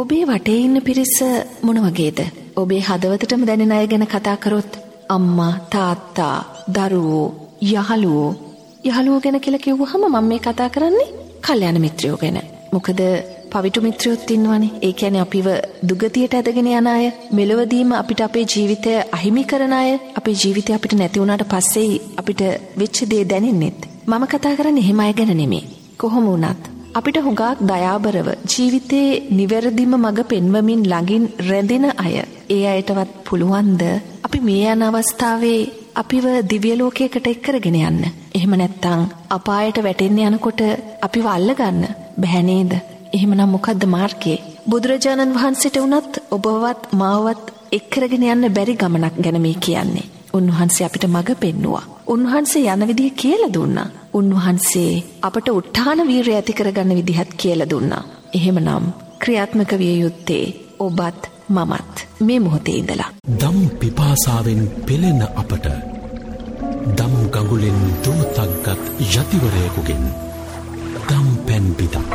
ඔබේ වටේ ඉන්න පිරිස මොන වගේද? ඔබේ හදවතටම දැනෙන අය ගැන කතා කරොත් අම්මා, තාත්තා, දරුවෝ, යහළුවෝ, යහළුවෝ ගැන කියලා කිව්වහම මම මේ කතා කරන්නේ කල්යාණ මිත්‍රයෝ ගැන. මොකද පවිටු මිත්‍රයොත් ඉන්නවනේ. ඒ කියන්නේ අපිව දුගතියට ඇදගෙන යන අය, මෙලොවදීම අපිට අපේ ජීවිතය අහිමි කරන අය, අපේ ජීවිතය අපිට නැති වුණාට පස්සේ අපිට වෙච්ච දේ දැනෙන්නෙත්. මම කතා කරන්නේ එහෙම අය ගැන නෙමෙයි. කොහොම වුණත් අපිට හුඟක් දයාබරව ජීවිතේ නිවැරදිම මඟ පෙන්වමින් ළඟින් රැඳෙන අය. ඒ අයටවත් පුළුවන්ද අපි මේ යන අවස්ථාවේ අපිව දිව්‍ය ලෝකයකට එක්කරගෙන යන්න. එහෙම නැත්නම් අපායට වැටෙන්න යනකොට අපිව අල්ලගන්න බැහැ නේද? එහෙමනම් මොකද්ද මාර්ගය? බුදුරජාණන් වහන්සේට වුණත් ඔබවත් මාවත් එක්කරගෙන යන්න බැරි ගමනක් ගැන මේ කියන්නේ. උන්වහන්සේ අපිට මඟ පෙන්නවා. උන්වහන්සේ යන විදිහ කියලා දුන්නා. උන්වහන්සේ අපට උත්හාන වීරය ඇති කරගන්න විදිහත් කියලා දුන්නා. එහෙමනම් ක්‍රියාත්මක විය යුත්තේ ඔබත් මමත් මේ මොහොතේ ඉඳලා. දම් පිපාසාවෙන් පෙළෙන අපට දම් ගඟුලෙන් දෝතක්ගත් යතිවරයකුගෙන් දම් පැන් පිතක්.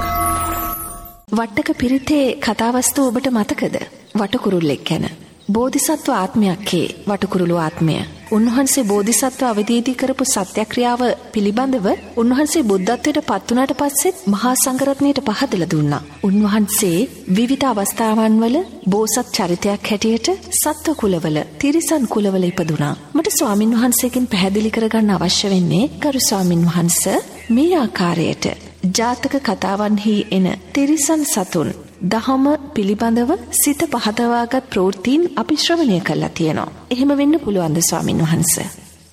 වට්ටක පිරිතේ කතාවස්තු ඔබට මතකද වටකුරුල්ලෙක් ගැන. බෝධිසත්ව ආත්මයක්කේ වටකුරුළු ආත්මය. උන්වහන්සේ බෝධිසත්ව අවදීදී කරපු සත්‍යක්‍රියාව පිළිබඳව උන්වහන්සේ බුද්ධත්වයට පත්වනට පස්සෙත් මහා සංගරත්නයට පහදල දුන්නා. උන්වහන්සේ විවිධ අවස්ථාවන් වල බෝසත් චරිතයක් හැටියට සත්ව කුලවල තිරිසන් කුලවල ඉපදුනා. මට ස්වාමින් වහන්සේකින් පැහැදිලි කරගන්න අවශ්‍ය වෙන්නේ ගරු ස්වාමින් වහන්ස මේ ආකාරයට ජාතක කතාවන්හි එන තිරිසන් සතුන් දහම පිළිබඳව සිත පහදවාගත් ප්‍රෘතිීන් අපි ශ්‍රවණය කල්ලා තියෙනවා. එහෙම වෙන්න පුළුවන්ද ස්වාමින් වහන්ස.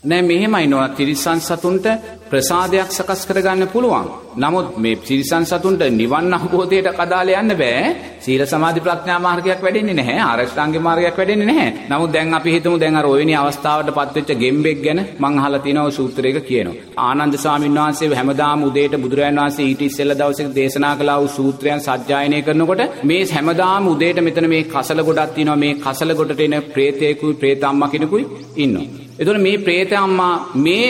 නෑ මෙහෙමයි නොව තිරිසන් සතුන්ට ප්‍රසාදයක් සකස් කරගන්න පුළුවන්. නමුත් මේ සිරිසන් සතුන්ට නිවන් අවබෝධයට කදාල යන්න බෑ සීල සමාධි ප්‍රඥා මාර්ගයක් වැඩෙන්නේ නැහැ ආරෂ්ඨාංග මාර්ගයක් වැඩෙන්නේ නැහැ. නමුත් දැන් අපි හිතමු දැන් අර ඔයනි අවස්ථාවට පත්වෙච්ච ගෙම්බෙක් ගැන මං අහලා තියෙනවා සූත්‍රයක කියනවා. ආනන්ද ස්වාමීන් වහන්සේ හැමදාම උදේට බුදුරජාණන් වහන්සේ ඊට ඉස්සෙල්ලා දවසේ දේශනා කළා වූ සූත්‍රයන් සජ්ජායනය කරනකොට මේ හැමදාම උදේට මෙතන මේ කසල ගොඩක් තියෙනවා මේ කසල ගොඩට එන ප්‍රේතයෙකුයි ප්‍රේතම්මා කෙනෙකුයි ඉන්නවා. එතකොට මේ ප්‍රේත අම්මා මේ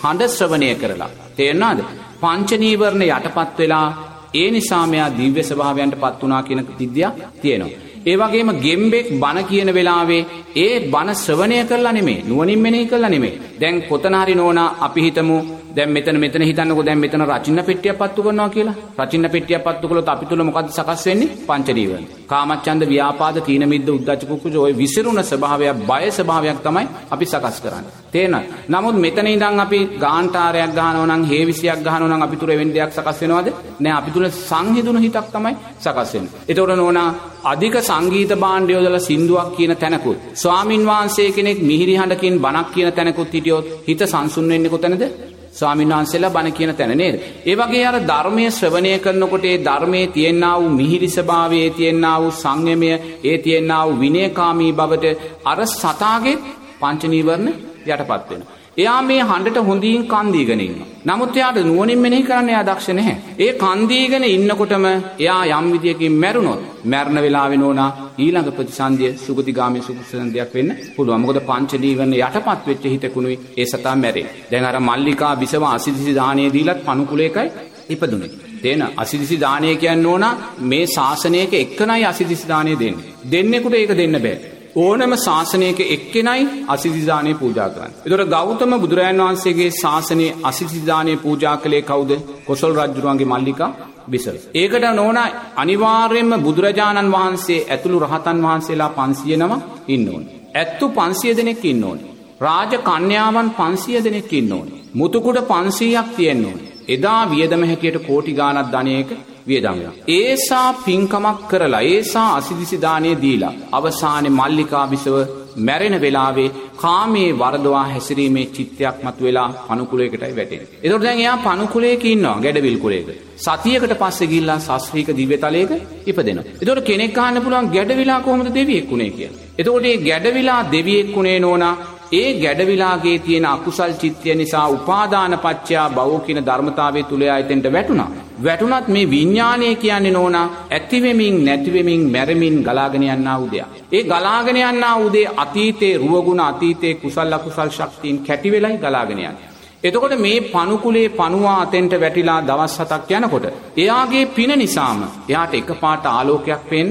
හඬ ශ්‍රවණය කරලා තේරෙනවද? පංච නීවරණ යටපත් වෙලා ඒ නිසා මෙයා දිව්‍ය ස්වභාවයන්ට පත් වුණා කියන සිද්ධියක් තියෙනවා. ඒ වගේම ගෙම්බෙක් බණ කියන වෙලාවේ ඒ බණ ශ්‍රවණය කරලා නෙමෙයි නුවණින් මෙනෙහි කරලා නෙමෙයි. දැන් කොතන හරි නෝනා අපි හිතමු දැන් මෙතන මෙතන හිතන්නකෝ දැන් මෙතන රචින්න පෙට්ටියක් පත්තු කරනවා කියලා. රචින්න පෙට්ටියක් පත්තු කළොත් අපි තුල මොකද්ද සකස් වෙන්නේ? පංච නීවරණ. කාමච්ඡන්ද ව්‍යාපාද තීන මිද්ද උද්ධච්ච කුක්කුජ ওই විසිරුණ ස්වභාවයක් බය ස්වභාවයක් තමයි අපි සකස් කරන්නේ. තේරෙනවද? නමුත් මෙතන ඉඳන් අපි ගාන්ටාරයක් ගහනවා නම් හේවිසියක් ගහනවා නම් අපි තුර එවෙන දෙයක් සකස් වෙනවද? නෑ අපි තුල සංහිඳුණු හිතක් තමයි සකස් වෙන්නේ. ඒතකොට නෝනා අධික සංගීත භාණ්ඩ යොදලා සින්දුවක් කියන තැනකුත් ස්වාමින් වහන්සේ කෙනෙක් මිහිරි හඬකින් බණක් කියන තැනකුත් හිටියොත් හිත සංසුන් වෙන්නේ කොතැනද? ස්වාමීන් වහන්සේලා බණ කියන තැන නේද? ඒ වගේ අර ධර්මයේ ශ්‍රවණය කරනකොට ඒ ධර්මයේ තියෙනා වූ මිහිරි ස්වභාවයේ තියෙනා වූ සංයමය, ඒ තියෙනා වූ විනයකාමී බවට අර සතාගේ පංච නීවරණ යටපත් වෙනවා. එයා මේ හඬට හොඳින් කන්දීගෙන ඉන්නවා. නමුත් එයාට නුවණින් මෙනෙහි කරන්න එයා දක්ෂ නැහැ. ඒ කන්දීගෙන ඉන්නකොටම එයා යම් විදියකින් මැරුණොත් මැරණ වෙලාවේ නෝනා ඊළඟ ප්‍රතිසන්දිය සුගතිගාමී සුඛසන්දියක් වෙන්න පුළුවන්. මොකද පංච නීවරණ යටපත් වෙච්ච හිතකුණුයි ඒ සතා මැරෙන්නේ. දැන් අර මල්ලිකා බිසව අසිදිසි දාණය දීලත් පණුකුලේකයි ඉපදුනේ. තේන අසිදිසි දානය කියන්න ඕන මේ ශාසනයක එක්කනයි අසිදිසි දානය දෙන්නේ. දෙන්නෙකුට ඒක දෙන්න බෑ. ඕනම ශාසනයක එක්කෙනයි අසිසිදානය පූජා කරන්න. එතොට ගෞතම බුදුරජන් වහන්සේගේ ශාසනයේ අසිසිදානය පූජා කළේ කවුද කොසල් රජ්ජුරුවන්ගේ මල්ලිකා බිසල්. ඒකට නෝන අනිවාර්යෙන්ම බුදුරජාණන් වහන්සේ ඇතුළු රහතන් වහන්සේලා පන්සිය නම ඉන්න ඕන. ඇත්තු පන්සිය දෙනෙක් ඉන්න ඕන. රාජ කන්‍යාවන් පන්සිය දෙනෙක් ඉන්න ඕන. මුතුකුඩ පන්සීයක් තියෙන්න ඕන. එදා වියදම හැටියට කෝටි ගානත් ධනයක වියදම්ය. ඒසා පින්කමක් කරලා ඒසා අසිදිසිදානය දීලා. අවසානෙ මල්ලිකා බිසව මැරෙන වෙලාවේ කාමේ වරදවා හැසිරීමේ චිත්තයක් මතු වෙලා පනුකුලේකටයි වැටෙන. එතකොට දැන් එයා පනුකුලේක ඉන්නවා ගැඩවිල් කුලේක. සතියකට පස්සේ ගිහිල්ලා ශාස්ත්‍රීය දිව්‍යතලයක ඉපදෙනවා. එතකොට කෙනෙක් අහන්න පුළුවන් ගැඩවිලා කොහොමද දෙවියෙක් උනේ කියලා. එතකොට මේ ගැඩවිලා දෙවියෙක් උනේ නෝනා ඒ ගැඩවිලාගේ තියෙන අකුසල් චිත්තය නිසා උපාදාන පච්චයා බව කියන ධර්මතාවය තුළ අයතෙන්ට වැටුණා. වැටුණත් මේ විඤ්ඥානය කියන්නේ නෝනා ඇතිවෙමින් නැතිවෙමින් මැරමින් ගලාගෙන යන්න උදයක්. ඒ ගලාගෙන යන්න උදේ අතීතේ රුවගුණ අතීතයේ කුසල් අකුසල් ශක්තිීන් කැටිවෙලයි ගලාගෙනයන්. එතකොට මේ පනුකුලේ පනවා අතෙන්ට වැටිලා දවස් හතක් යනකොට. එයාගේ පින නිසාම එයාට එක පාට ආලෝකයක් පෙන්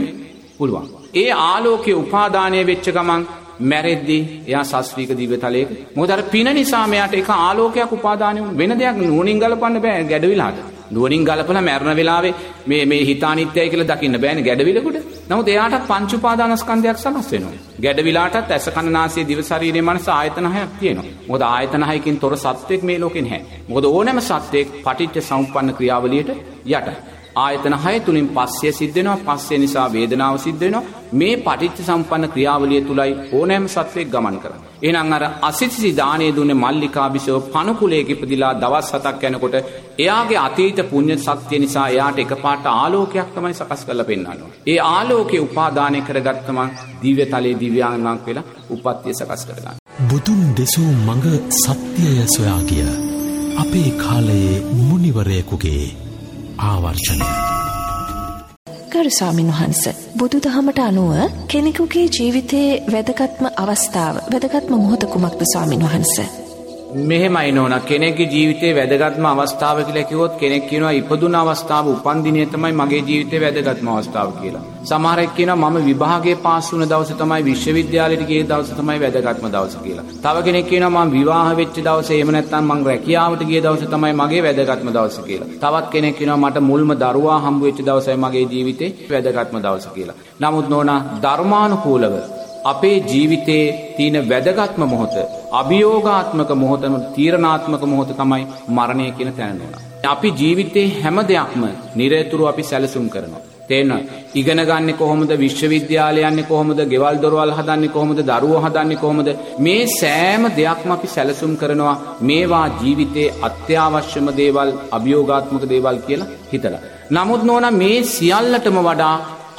පුළුවන්. ඒ ආලෝකයේ උපාදානය වෙච්ච ගමන් මැරෙද්දී එයා ශස්ත්‍රීක දිව්‍යතලයක. මොකද අර පින නිසා මෙයාට එක ආලෝකයක් උපාදානය වුණා වෙන දෙයක් නුවණින් ගලපන්න බෑ ගැඩවිලාට. නුවණින් ගලපලා මැරෙන වෙලාවේ මේ මේ හිතානිත්‍යයි කියලා දකින්න බෑනේ ගැඩවිලකට. නමුත් එයාට පංච උපාදානස්කන්ධයක් සකස් වෙනවා. ගැඩවිලාටත් ඇස කන නාසය දිව ශරීරය මනස ආයතන හයක් තියෙනවා. මොකද ආයතන හයකින් තොර සත්වෙක් මේ ලෝකේ නැහැ. මොකද ඕනෑම සත්වෙක් පටිච්ච සමුප්පන්න ක්‍රියාවලියට යට. ආයතන හය තුළින් පස්සේ සිද්ධෙනවා පස්සේ නිසා වේදනාව සිද්ධෙනවා මේ පටිච්ච සම්පන්න ක්‍රියාවලිය තුළයි ඕනෑම සත්වයක් ගමන් කරන්න. එහෙනම් අර අසිසිසි දානය දුන්නේ මල්ලිකාබිසව පණුකුලයක ඉපදිලා දවස් හතක් යනකොට එයාගේ අතීත පුණ්‍ය සත්‍ය නිසා එයාට එකපාරට ආලෝකයක් තමයි සකස් කරලා පෙන්වන්නේ. ඒ ආලෝකේ උපාදානය කරගත්තම දිව්‍ය තලයේ දිව්‍යාංගනාවක් වෙලා උපත්ය සකස් කරගන්න. බුදුන් දෙසූ මඟ සත්‍යය සොයා ගිය අපේ කාලයේ මුනිවරයෙකුගේ ආවර්ෂණය. ගරු ස්වාමින් වහන්ස බුදු දහමට අනුව කෙනෙකුගේ ජීවිතයේ වැදගත්ම අවස්ථාව වැදගත්ම මොහොත කුමක්ද ස්වාමින් වහන්ස. මෙහෙමයි නෝන කෙනෙක්ගේ ජීවිතේ වැදගත්ම අවස්ථාව කියලා කිව්වොත් කෙනෙක් කියනවා ඉපදුන අවස්ථාව උපන් දිනය තමයි මගේ ජීවිතේ වැදගත්ම අවස්ථාව කියලා. සමහරෙක් කියනවා මම විභාගයේ පාස් වුණ දවසේ තමයි විශ්වවිද්‍යාලයට ගිය දවසේ තමයි වැදගත්ම දවස කියලා. තව කෙනෙක් කියනවා මම විවාහ වෙච්ච දවසේ එහෙම නැත්නම් මං රැකියාවට ගිය දවසේ තමයි මගේ වැදගත්ම දවස කියලා. තවත් කෙනෙක් කියනවා මට මුල්ම දරුවා හම්බ වෙච්ච දවසයි මගේ ජීවිතේ වැදගත්ම දවස කියලා. නමුත් නෝනා ධර්මානුකූලව අපේ ජීවිතයේ තියෙන වැදගත්ම මොහොත අභියෝගාත්මක මොහොතම තීරණාත්මක මොහොත තමයි මරණය කියන තැනනවා. අපි ජීවිතේ හැම දෙයක්ම නිරේතුරු අපි සැලසුම් කරනවා. තේන්න ඉගෙන ගන්න කොහොමද විශ්වවිද්‍යාලය යන්නේ කොහොමද ගෙවල් දොරවල් හදන්නේ කොහොමද දරුවෝ හදන්නේ කොහොමද මේ සෑම දෙයක්ම අපි සැලසුම් කරනවා මේවා ජීවිතේ අත්‍යවශ්‍යම දේවල් අභියෝගාත්මක දේවල් කියලා හිතලා. නමුත් නෝනා මේ සියල්ලටම වඩා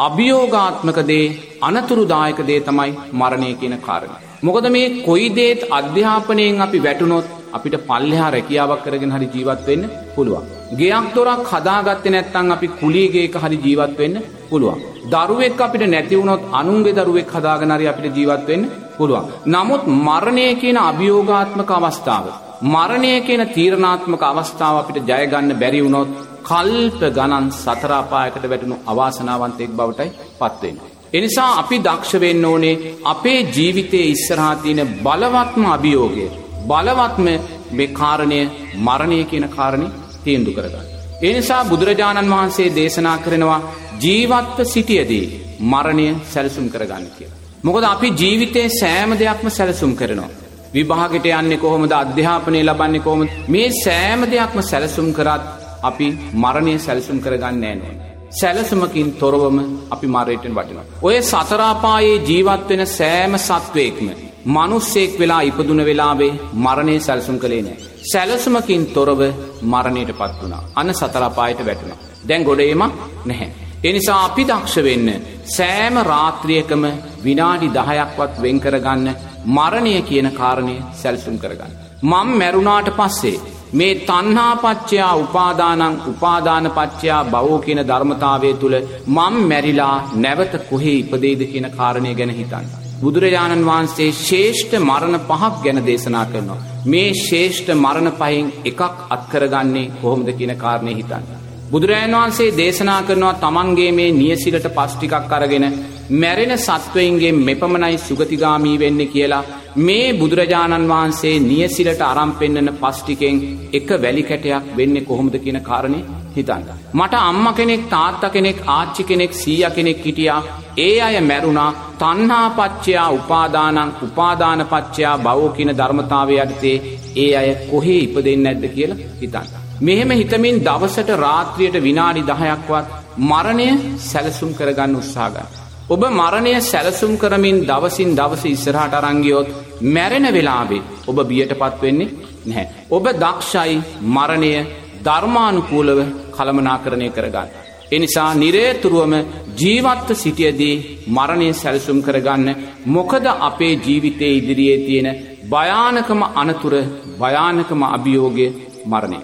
අභියෝගාත්මක දේ අනතුරුදායක දේ තමයි මරණය කියන කාරණය. මොකද මේ කොයි දේත් අධ්‍යාපනයෙන් අපි වැටුනොත් අපිට පල්ලෙහා රැකියාවක් කරගෙන හරි ජීවත් වෙන්න පුළුවන්. ගෙයක් දොරක් හදාගත්තේ නැත්නම් අපි කුලියගේක හරි ජීවත් වෙන්න පුළුවන්. දරුවෙක් අපිට නැති වුණොත් අනුන්ගේ දරුවෙක් හදාගෙන හරි අපිට ජීවත් වෙන්න පුළුවන්. නමුත් මරණය කියන අභියෝගාත්මක අවස්ථාව මරණය කියන තීරණාත්මක අවස්ථාව අපිට ජය ගන්න බැරි වුණොත් කල්ප ගණන් සතර අපායකට වැටුණු අවාසනාවන්තයෙක් බවටයි පත් වෙන්නේ. එනිසා අපි දක්ෂ වෙන්න ඕනේ අපේ ජීවිතයේ ඉස්සරහා තියෙන බලවත්ම අභියෝගය බලවත්ම මේ කාරණය මරණය කියන කාරණේ තීන්දුව කරගන්න. ඒ නිසා බුදුරජාණන් වහන්සේ දේශනා කරනවා ජීවත්ව සිටියදී මරණය සැලසුම් කරගන්න කියලා. මොකද අපි ජීවිතේ සෑම දෙයක්ම සැලසුම් කරනවා. විභාගයට යන්නේ කොහොමද අධ්‍යාපනය ලබන්නේ කොහොමද මේ සෑම දෙයක්ම සැලසුම් කරත් අපි මරණය සැලසුම් කරගන්න නෑ සැලසුමකින් තොරවම අපි මරයටෙන් වටිනවා. ඔය සතරාපායේ ජීවත් වෙන සෑම සත්වයෙක්ම මනුස්සෙක් වෙලා ඉපදුන වෙලාවේ මරණය සැලසුම් කළේ නෑ. සැලසුමකින් තොරව මරණයට පත් වුණා. අන්න සතරාපායට වැටුණා. දැන් ගොඩේමක් නැහැ. එනිසා අපි දක්ෂ වෙන්න සෑම රාත්‍රියකම විනාඩි දහයක්වත් වෙන් කරගන්න මරණය කියන කාරණය සැල්සුම් කරගන්න. මං මැරුණාට පස්සේ මේ තන්හාපච්චයා උපාදානං උපාදානපච්චයා බවෝ කියන ධර්මතාවය තුළ මං මැරිලා නැවත කොහේ ඉපදේද කියන කාරණය ගැන හිතන්න. බුදුරජාණන් වහන්සේ ශේෂ්ඨ මරණ පහක් ගැන දේශනා කරනවා. මේ ශේෂ්ඨ මරණ පහින් එකක් අත්කරගන්නේ කොහොමද කියන කාරණය හිතන්න. බුදුරජාණන් වහන්සේ දේශනා කරනවා තමන්ගේ මේ නියසිලට පස්්ටිකක් අරගෙන මැරෙන සත්වයින්ගේ මෙපමණයි සුගතිගාමී වෙන්න කියලා මේ බුදුරජාණන් වහන්සේ නියසිලට අරම්පෙන්න්නන පස්්ටිකෙන් එක වැලි කැටයක් වෙන්න කොහොමද කියන කාරණය හිතන්න. මට අම්ම කෙනෙක් තාත්ත කෙනෙක් ආච්චි කෙනෙක් සීය කෙනෙක් හිටියා ඒ අය මැරුණා තන්හාපච්චයා උපාදානං උපාදානපච්චයා බවෝ කියන ධර්මතාවය යටතේ ඒ අය කොහේ ඉප දෙන්න ඇද්ද කියලා හිතන්න. මෙහෙම හිතමින් දවසට රාත්‍රියයට විනාඩි දහයක්වත් මරණය සැලසුම් කරගන්න උත්සාගන්න. ඔබ මරණය සැලසුම් කරමින් දවසින් දවස ඉස්සරහට අරංගියොත් මැරෙන වෙලාවේ ඔබ බියට පත්වෙන්නේ නැහැ. ඔබ දක්ෂයි මරණය ධර්මානුකූලව කළමනාකරණය කරගන්න. එනිසා නිරේතුරුවම ජීවත්ව සිටියදී මරණය සැලසුම් කරගන්න මොකද අපේ ජීවිතය ඉදිරියේ තියෙන භයානකම අනතුර භයානකම අභියෝගය මරණය.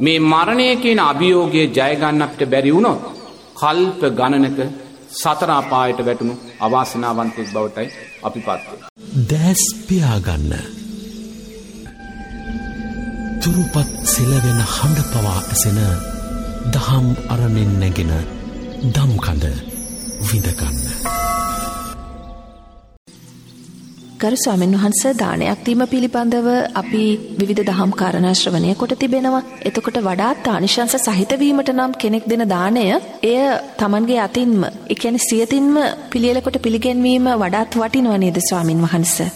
මේ මරණය කියන අභියෝගය ජයගන්න අපිට බැරි වුණොත් කල්ප ගණනක සතරාපායට වැටුණු අවාසනාවන්තෙක් බවටයි අපි පත්වේ. දෑස් පියාගන්න. තුරුපත් සෙලවෙන හඬ පවා ඇසෙන දහම් අරණෙන් නැගෙන දම්කඳ විඳගන්න. ගරු ස්වාමීන් වහන්ස දානයක් දීම පිළිබඳව අපි විවිධ දහම් කාරණා ශ්‍රවණය කොට තිබෙනවා. එතකොට වඩාත් ආනිශංස සහිත වීමට නම් කෙනෙක් දෙන දාණය එය Tamanගේ අතින්ම, ඒ කියන්නේ සියතින්ම පිළියෙල කොට පිළිගැන්වීම වඩාත් වටිනව නේද ස්වාමින් වහන්සේ?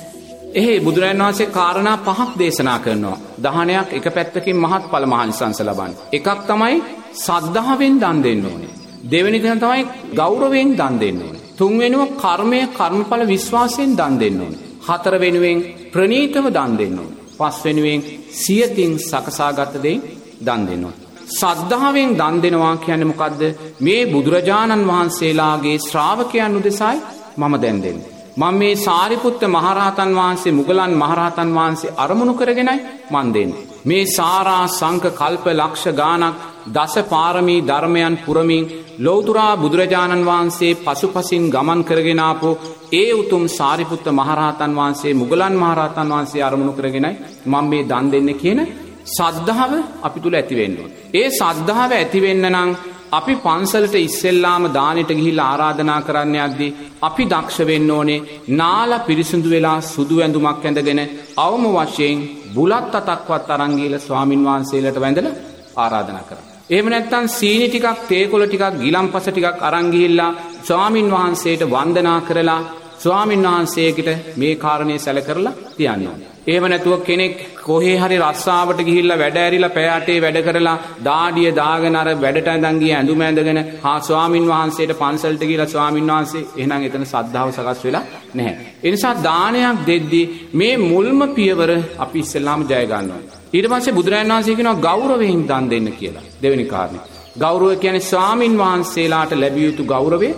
එහේ බුදුරජාණන් වහන්සේ කාරණා පහක් දේශනා කරනවා. දහනයක් එක පැත්තකින් මහත් ඵල මහානිසංස ලබන්නේ. එකක් තමයි සද්ධාවෙන් දන් දෙන්න ඕනේ. දෙවෙනි තැන තමයි ගෞරවයෙන් දන් දෙන්න ඕනේ. තුන්වෙනුව කර්මය කර්මඵල විශ්වාසයෙන් දන් දෙන්න ඕනේ. හතර වෙනුවෙන් ප්‍රනීතව දන් දෙන්න ඕනේ. පස් වෙනුවෙන් සියතින් සකසාගත දෙයින් දන් දෙන්න ඕනේ. සද්ධාවෙන් දන් දෙනවා කියන්නේ මොකද්ද? මේ බුදුරජාණන් වහන්සේලාගේ ශ්‍රාවකයන් උදෙසායි මම දැන් දෙන්නේ. මම මේ සාරිපුත්ත මහරහතන් වහන්සේ මුගලන් මහරහතන් වහන්සේ අරමුණු කරගෙනයි මන් දෙන්නේ. මේ සාරා සංක කල්ප ලක්ෂ ගානක් දස පාරමී ධර්මයන් පුරමින් ලෝතුරා බුදුරජාණන් වහන්සේ පසුපසින් ගමන් කරගෙනාපු ඒ උතුම් සාරිපුත්ත මහරහතන් වහන්සේ මුගලන් මහරහතන් වහන්සේ අරමුණු කරගෙනයි මම මේ දන් දෙන්න කියන සද්ධාව අපි තුළ ඇතිවෙන්න ඕනේ. ඒ සද්ධාව ඇතිවෙන්න නම් අපි පන්සලට ඉස්සෙල්ලාම දානෙට ගිහිල්ලා ආරාධනා කරන්න යද්දී අපි දක්ෂ වෙන්න ඕනේ නාලා පිරිසිදු වෙලා සුදු ඇඳුමක් ඇඳගෙන අවම වශයෙන් බුලත් අතක්වත් අරන් ගිහලා ස්වාමින් වහන්සේලාට වැඳලා ආරාධනා කරන්න. එහෙම නැත්නම් සීනි ටිකක් තේකොළ ටිකක් ගිලම්පස ටිකක් අරන් ගිහිල්ලා ස්වාමින් වහන්සේට වන්දනා කරලා ස්වාමින් වහන්සේකට මේ කාරණේ සැලකරලා තියන්න ඕනේ. එහෙම නැතුව කෙනෙක් කොහේ හරි රස්සාවට ගිහිල්ලා වැඩ ඇරිලා පෑ අටේ වැඩ කරලා දාඩිය දාගෙන අර වැඩට ඇඳන් ගිය ඇඳුම ඇඳගෙන හා ස්වාමින් වහන්සේට පන්සලට ගිහිල්ලා ස්වාමින් වහන්සේ එහෙනම් එතන සද්ධාව සකස් වෙලා නැහැ. ඒ නිසා දානයක් දෙද්දී මේ මුල්ම පියවර අපි ඉස්සෙල්ලාම ජය ගන්න ඕනේ. ඊට පස්සේ බුදුරජාණන් වහන්සේ කියනවා ගෞරවයෙන් දන් දෙන්න කියලා. දෙවෙනි කාරණේ. ගෞරවය කියන්නේ ස්වාමින් වහන්සේලාට ලැබිය යුතු ගෞරවය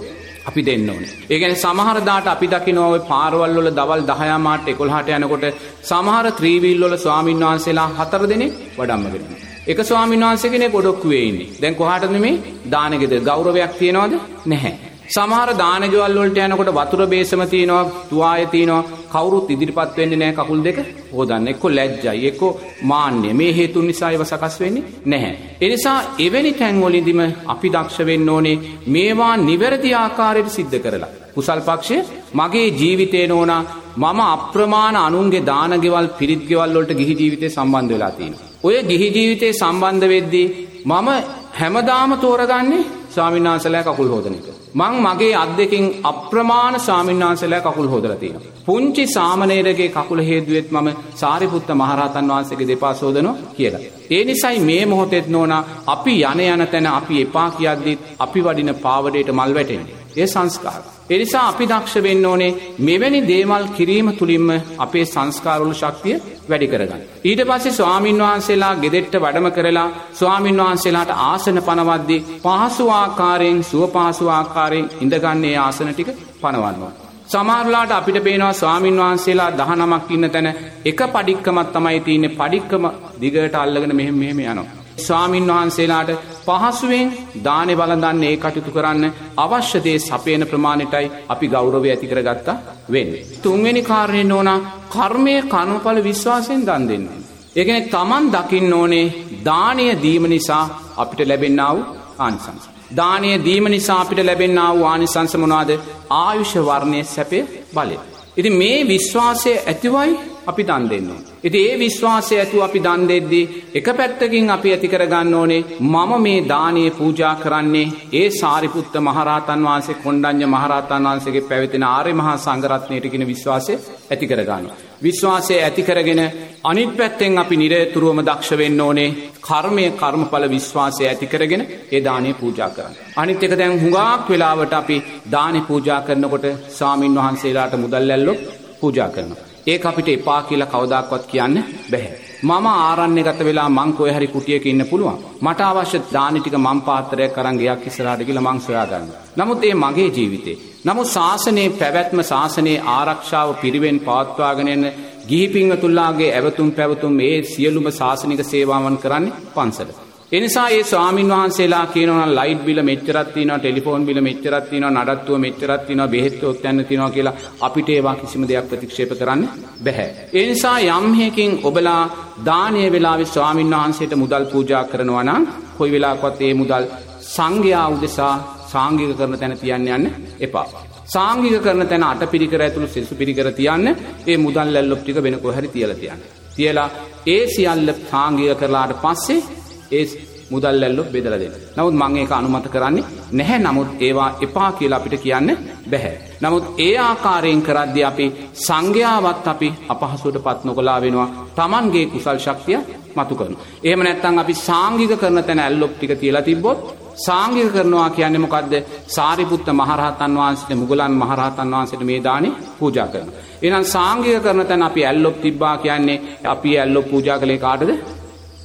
අපි දෙන්න ඕනේ. ඒ කියන්නේ සමහර දාට අපි දකිනවා ওই පාරවල් වල දවල් 10 මාට 11ට යනකොට සමහර ත්‍රිවිල් වල ස්වාමින් වහන්සේලා හතර දෙනෙක් වඩම්මගෙන යනවා. එක ස්වාමින් වහන්සේ කෙනෙක් ඔඩොක්කුවේ ඉන්නේ. දැන් කොහාටද මේ දානෙගෙද ගෞරවයක් තියනවද? නැහැ. සමහර දානගෙවල් වලට යනකොට වතුර බේසම තියෙනවා, තුවාය තියෙනවා. කවුරුත් ඉදිරිපත් වෙන්නේ නැහැ කකුල් දෙක හොදන්න. එක්ක ලැජ්ජයි, එක්ක මාන්නය. මේ හේතුන් නිසා ඒව සකස් වෙන්නේ නැහැ. ඒ නිසා එවැනි තැන් වලදීම අපි දක්ෂ වෙන්න ඕනේ මේවා නිවැරදි ආකාරයට සිද්ධ කරලා. කුසල් පක්ෂය මගේ ජීවිතේ නෝනා මම අප්‍රමාණ අනුන්ගේ දානගෙවල් පිරිත් ගෙවල් වලට ගිහි ජීවිතේ සම්බන්ධ වෙලා තියෙනවා. ඔය ගිහි ජීවිතේ සම්බන්ධ වෙද්දී මම හැමදාම තෝරගන්නේ ස්වාමීන් වහන්සේලා කකුල් හොදන එක. මං මගේ අත් දෙකින් අප්‍රමාණ ස්වාමීන් වහන්සේලා කකුල් හොදලා තියෙනවා. පුංචි සාමණේරගේ කකුල හේදුවෙත් මම සාරිපුත්ත මහරහතන් වහන්සේගේ දෙපා සෝදනවා කියලා. ඒ නිසයි මේ මොහොතෙත් නෝනා අපි යන යන තැන අපි එපා කියද්දිත් අපි වඩින පාවඩේට මල් වැටෙන්නේ. ඒ සංස්කාර. එනිසා අපි දක්ෂ වෙන්න ඕනේ මෙවැනි දේවල් කිරීම තුළින්ම අපේ සංස්කාරවල ශක්තිය වැඩි කරගන්න. ඊට පස්සේ ස්වාමින් වහන්සේලා ගෙදෙට්ට වැඩම කරලා ස්වාමින් වහන්සේලාට ආසන පනවද්දී පහසු ආකාරයෙන් සුව පහසු ආකාරයෙන් ඉඳගන්නේ ආසන ටික පනවන්නවා. සමහරලාට අපිට පේනවා ස්වාමින් වහන්සේලා දහනමක් ඉන්න තැන එක පඩික්කමක් තමයි තියෙන්නේ පඩික්කම දිගට අල්ලගෙන මෙහෙම මෙහෙම යනවා. ස්වාමින් වහන්සේලාට පහසුවෙන් දානෙ බලදන්න ඒ කටයුතු කරන්න අවශ්‍යදේ සපයන ප්‍රමාණයටයි අපි ගෞරවය ඇති කරගත්තා වෙන්නේ. තුන්වෙනි කාරණයෙන් ඕනා කර්මය කර්මඵල විශ්වාසයෙන් දන් දෙන්නේ. ඒකෙන තමන් දකින්න ඕනේ දානය දීම නිසා අපිට ලැබෙන්නා වූ ආනිසංස. දානය දීම නිසා අපිට ලැබෙන්නා වූ ආනිසංස මොනවාද ආයුෂ වර්ණය සැපය බලය. ඉති මේ විශ්වාසය ඇතිවයි අපි දන් දෙන්න. ඉති ඒ විශ්වාසය ඇතු අපි දන් දෙද්දී එක පැත්තකින් අපි ඇති කරගන්න ඕනේ මම මේ දානයේ පූජා කරන්නේ ඒ සාරිපුත්ත මහරහතන් වහන්සේ කොණ්ඩඤ්ඤ මහරහතන් වහන්සේගේ පැවතින ආර්ය මහා සංඝරත්නයට කියන විශ්වාසය ඇති කරගන්න. විශ්වාසය ඇති කරගෙන අනිත් පැත්තෙන් අපි නිරතුරුවම දක්ෂ වෙන්න ඕනේ කර්මය කර්මඵල විශ්වාසය ඇති කරගෙන ඒ දානය පූජා කරන්න. අනිත් එක දැන් හුඟක් වෙලාවට අපි දානි පූජා කරනකොට ස්වාමින් වහන්සේලාට මුදල් ඇල්ලොත් පූජා කරනවා. ඒක අපිට එපා කියලා කවදාක්වත් කියන්න බැහැ. මම ආරණ්‍ය ගත වෙලා මං කොහේ හරි කුටියක ඉන්න පුළුවන්. මට අවශ්‍ය දානි ටික මං පාත්‍රයක් අරන් ගියක් ඉස්සරහට ගිහලා මං සොයා ගන්නවා. නමුත් ඒ මගේ ජීවිතේ. නමුත් ශාසනයේ පැවැත්ම ශාසනයේ ආරක්ෂාව පිරිවෙන් පවත්වාගෙන යන ගිහි පින්වතුන්ලාගේ ඇවතුම් පැවතුම් මේ සියලුම ශාසනික සේවාවන් කරන්නේ පන්සල. එනිසා ඒ ස්වාමින් වහන්සේලා කියනවා ලයිට් බිල මෙච්චරක් තියෙනවා ටෙලිෆෝන් බිල මෙච්චරක් තියෙනවා නඩත්තුව මෙච්චරක් තියෙනවා බෙහෙත් ඔත්තන්න තියෙනවා කියලා අපිට ඒවා කිසිම දෙයක් ප්‍රතික්ෂේප කරන්න බැහැ. ඒ නිසා යම් හේකින් ඔබලා දානය වෙලාවේ ස්වාමින් වහන්සේට මුදල් පූජා කරනවා නම් කොයි වෙලාවකවත් ඒ මුදල් සංඝයා උදෙසා සාංගික කරන තැන තියන්න යන්න එපා. සාංගික කරන තැන අට පිරිකර ඇතුළු සෙසු පිරිකර තියන්න ඒ මුදල් ඇල්ලොප් ටික වෙන කොහරි තියලා තියන්න. තියලා ඒ සියල්ල සාංගික කරලාට පස්සේ ඒ මුදල් ඇල්ලොත් බෙදලා දෙන්න. නමුත් මම ඒක අනුමත කරන්නේ නැහැ. නමුත් ඒවා එපා කියලා අපිට කියන්න බැහැ. නමුත් ඒ ආකාරයෙන් කරද්දී අපි සංඝයාවත් අපි අපහසුවට පත් නොකලා වෙනවා. Tamanගේ කුසල් ශක්තිය මතු කරනවා. එහෙම නැත්නම් අපි සාංගික කරන තැන ඇල්ලොප් ටික තියලා තිබ්බොත් සාංගික කරනවා කියන්නේ මොකද්ද? සාරිපුත්ත මහරහතන් වහන්සේට මුගලන් මහරහතන් වහන්සේට මේ දානේ පූජා කරනවා. එහෙනම් සාංගික කරන තැන අපි ඇල්ලොප් තිබ්බා කියන්නේ අපි ඇල්ලොප් පූජා කළේ කාටද?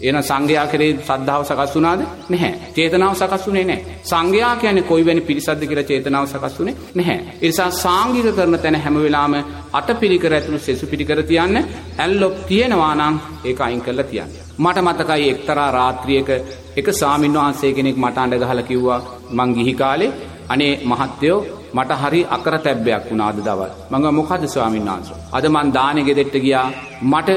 එන සංඝයා කරේ සද්ධාව සකස් වුණාද නැහැ. චේතනාව සකස් වුණේ නැහැ. සංඝයා කියන්නේ කොයි වෙනි පිරිසක්ද කියලා චේතනාව සකස් වුණේ නැහැ. ඒ නිසා සාංගික කරන තැන හැම වෙලාවෙම අටපිරිකර ඇතුළු සෙසු පිරිකර තියන්න ඇල්ලොප් තියෙනවා නම් ඒක අයින් කරලා තියන්න. මට මතකයි එක්තරා රාත්‍රියක එක ස්වාමීන් වහන්සේ කෙනෙක් මට අඬ ගහලා කිව්වා මං ගිහි කාලේ අනේ මහත්තයෝ මට හරි අකර තැබ්බයක් වුණා අද දවල්. මම මොකද ස්වාමීන් වහන්සේ? අද මං දානෙ ගෙදෙට්ට ගියා. මට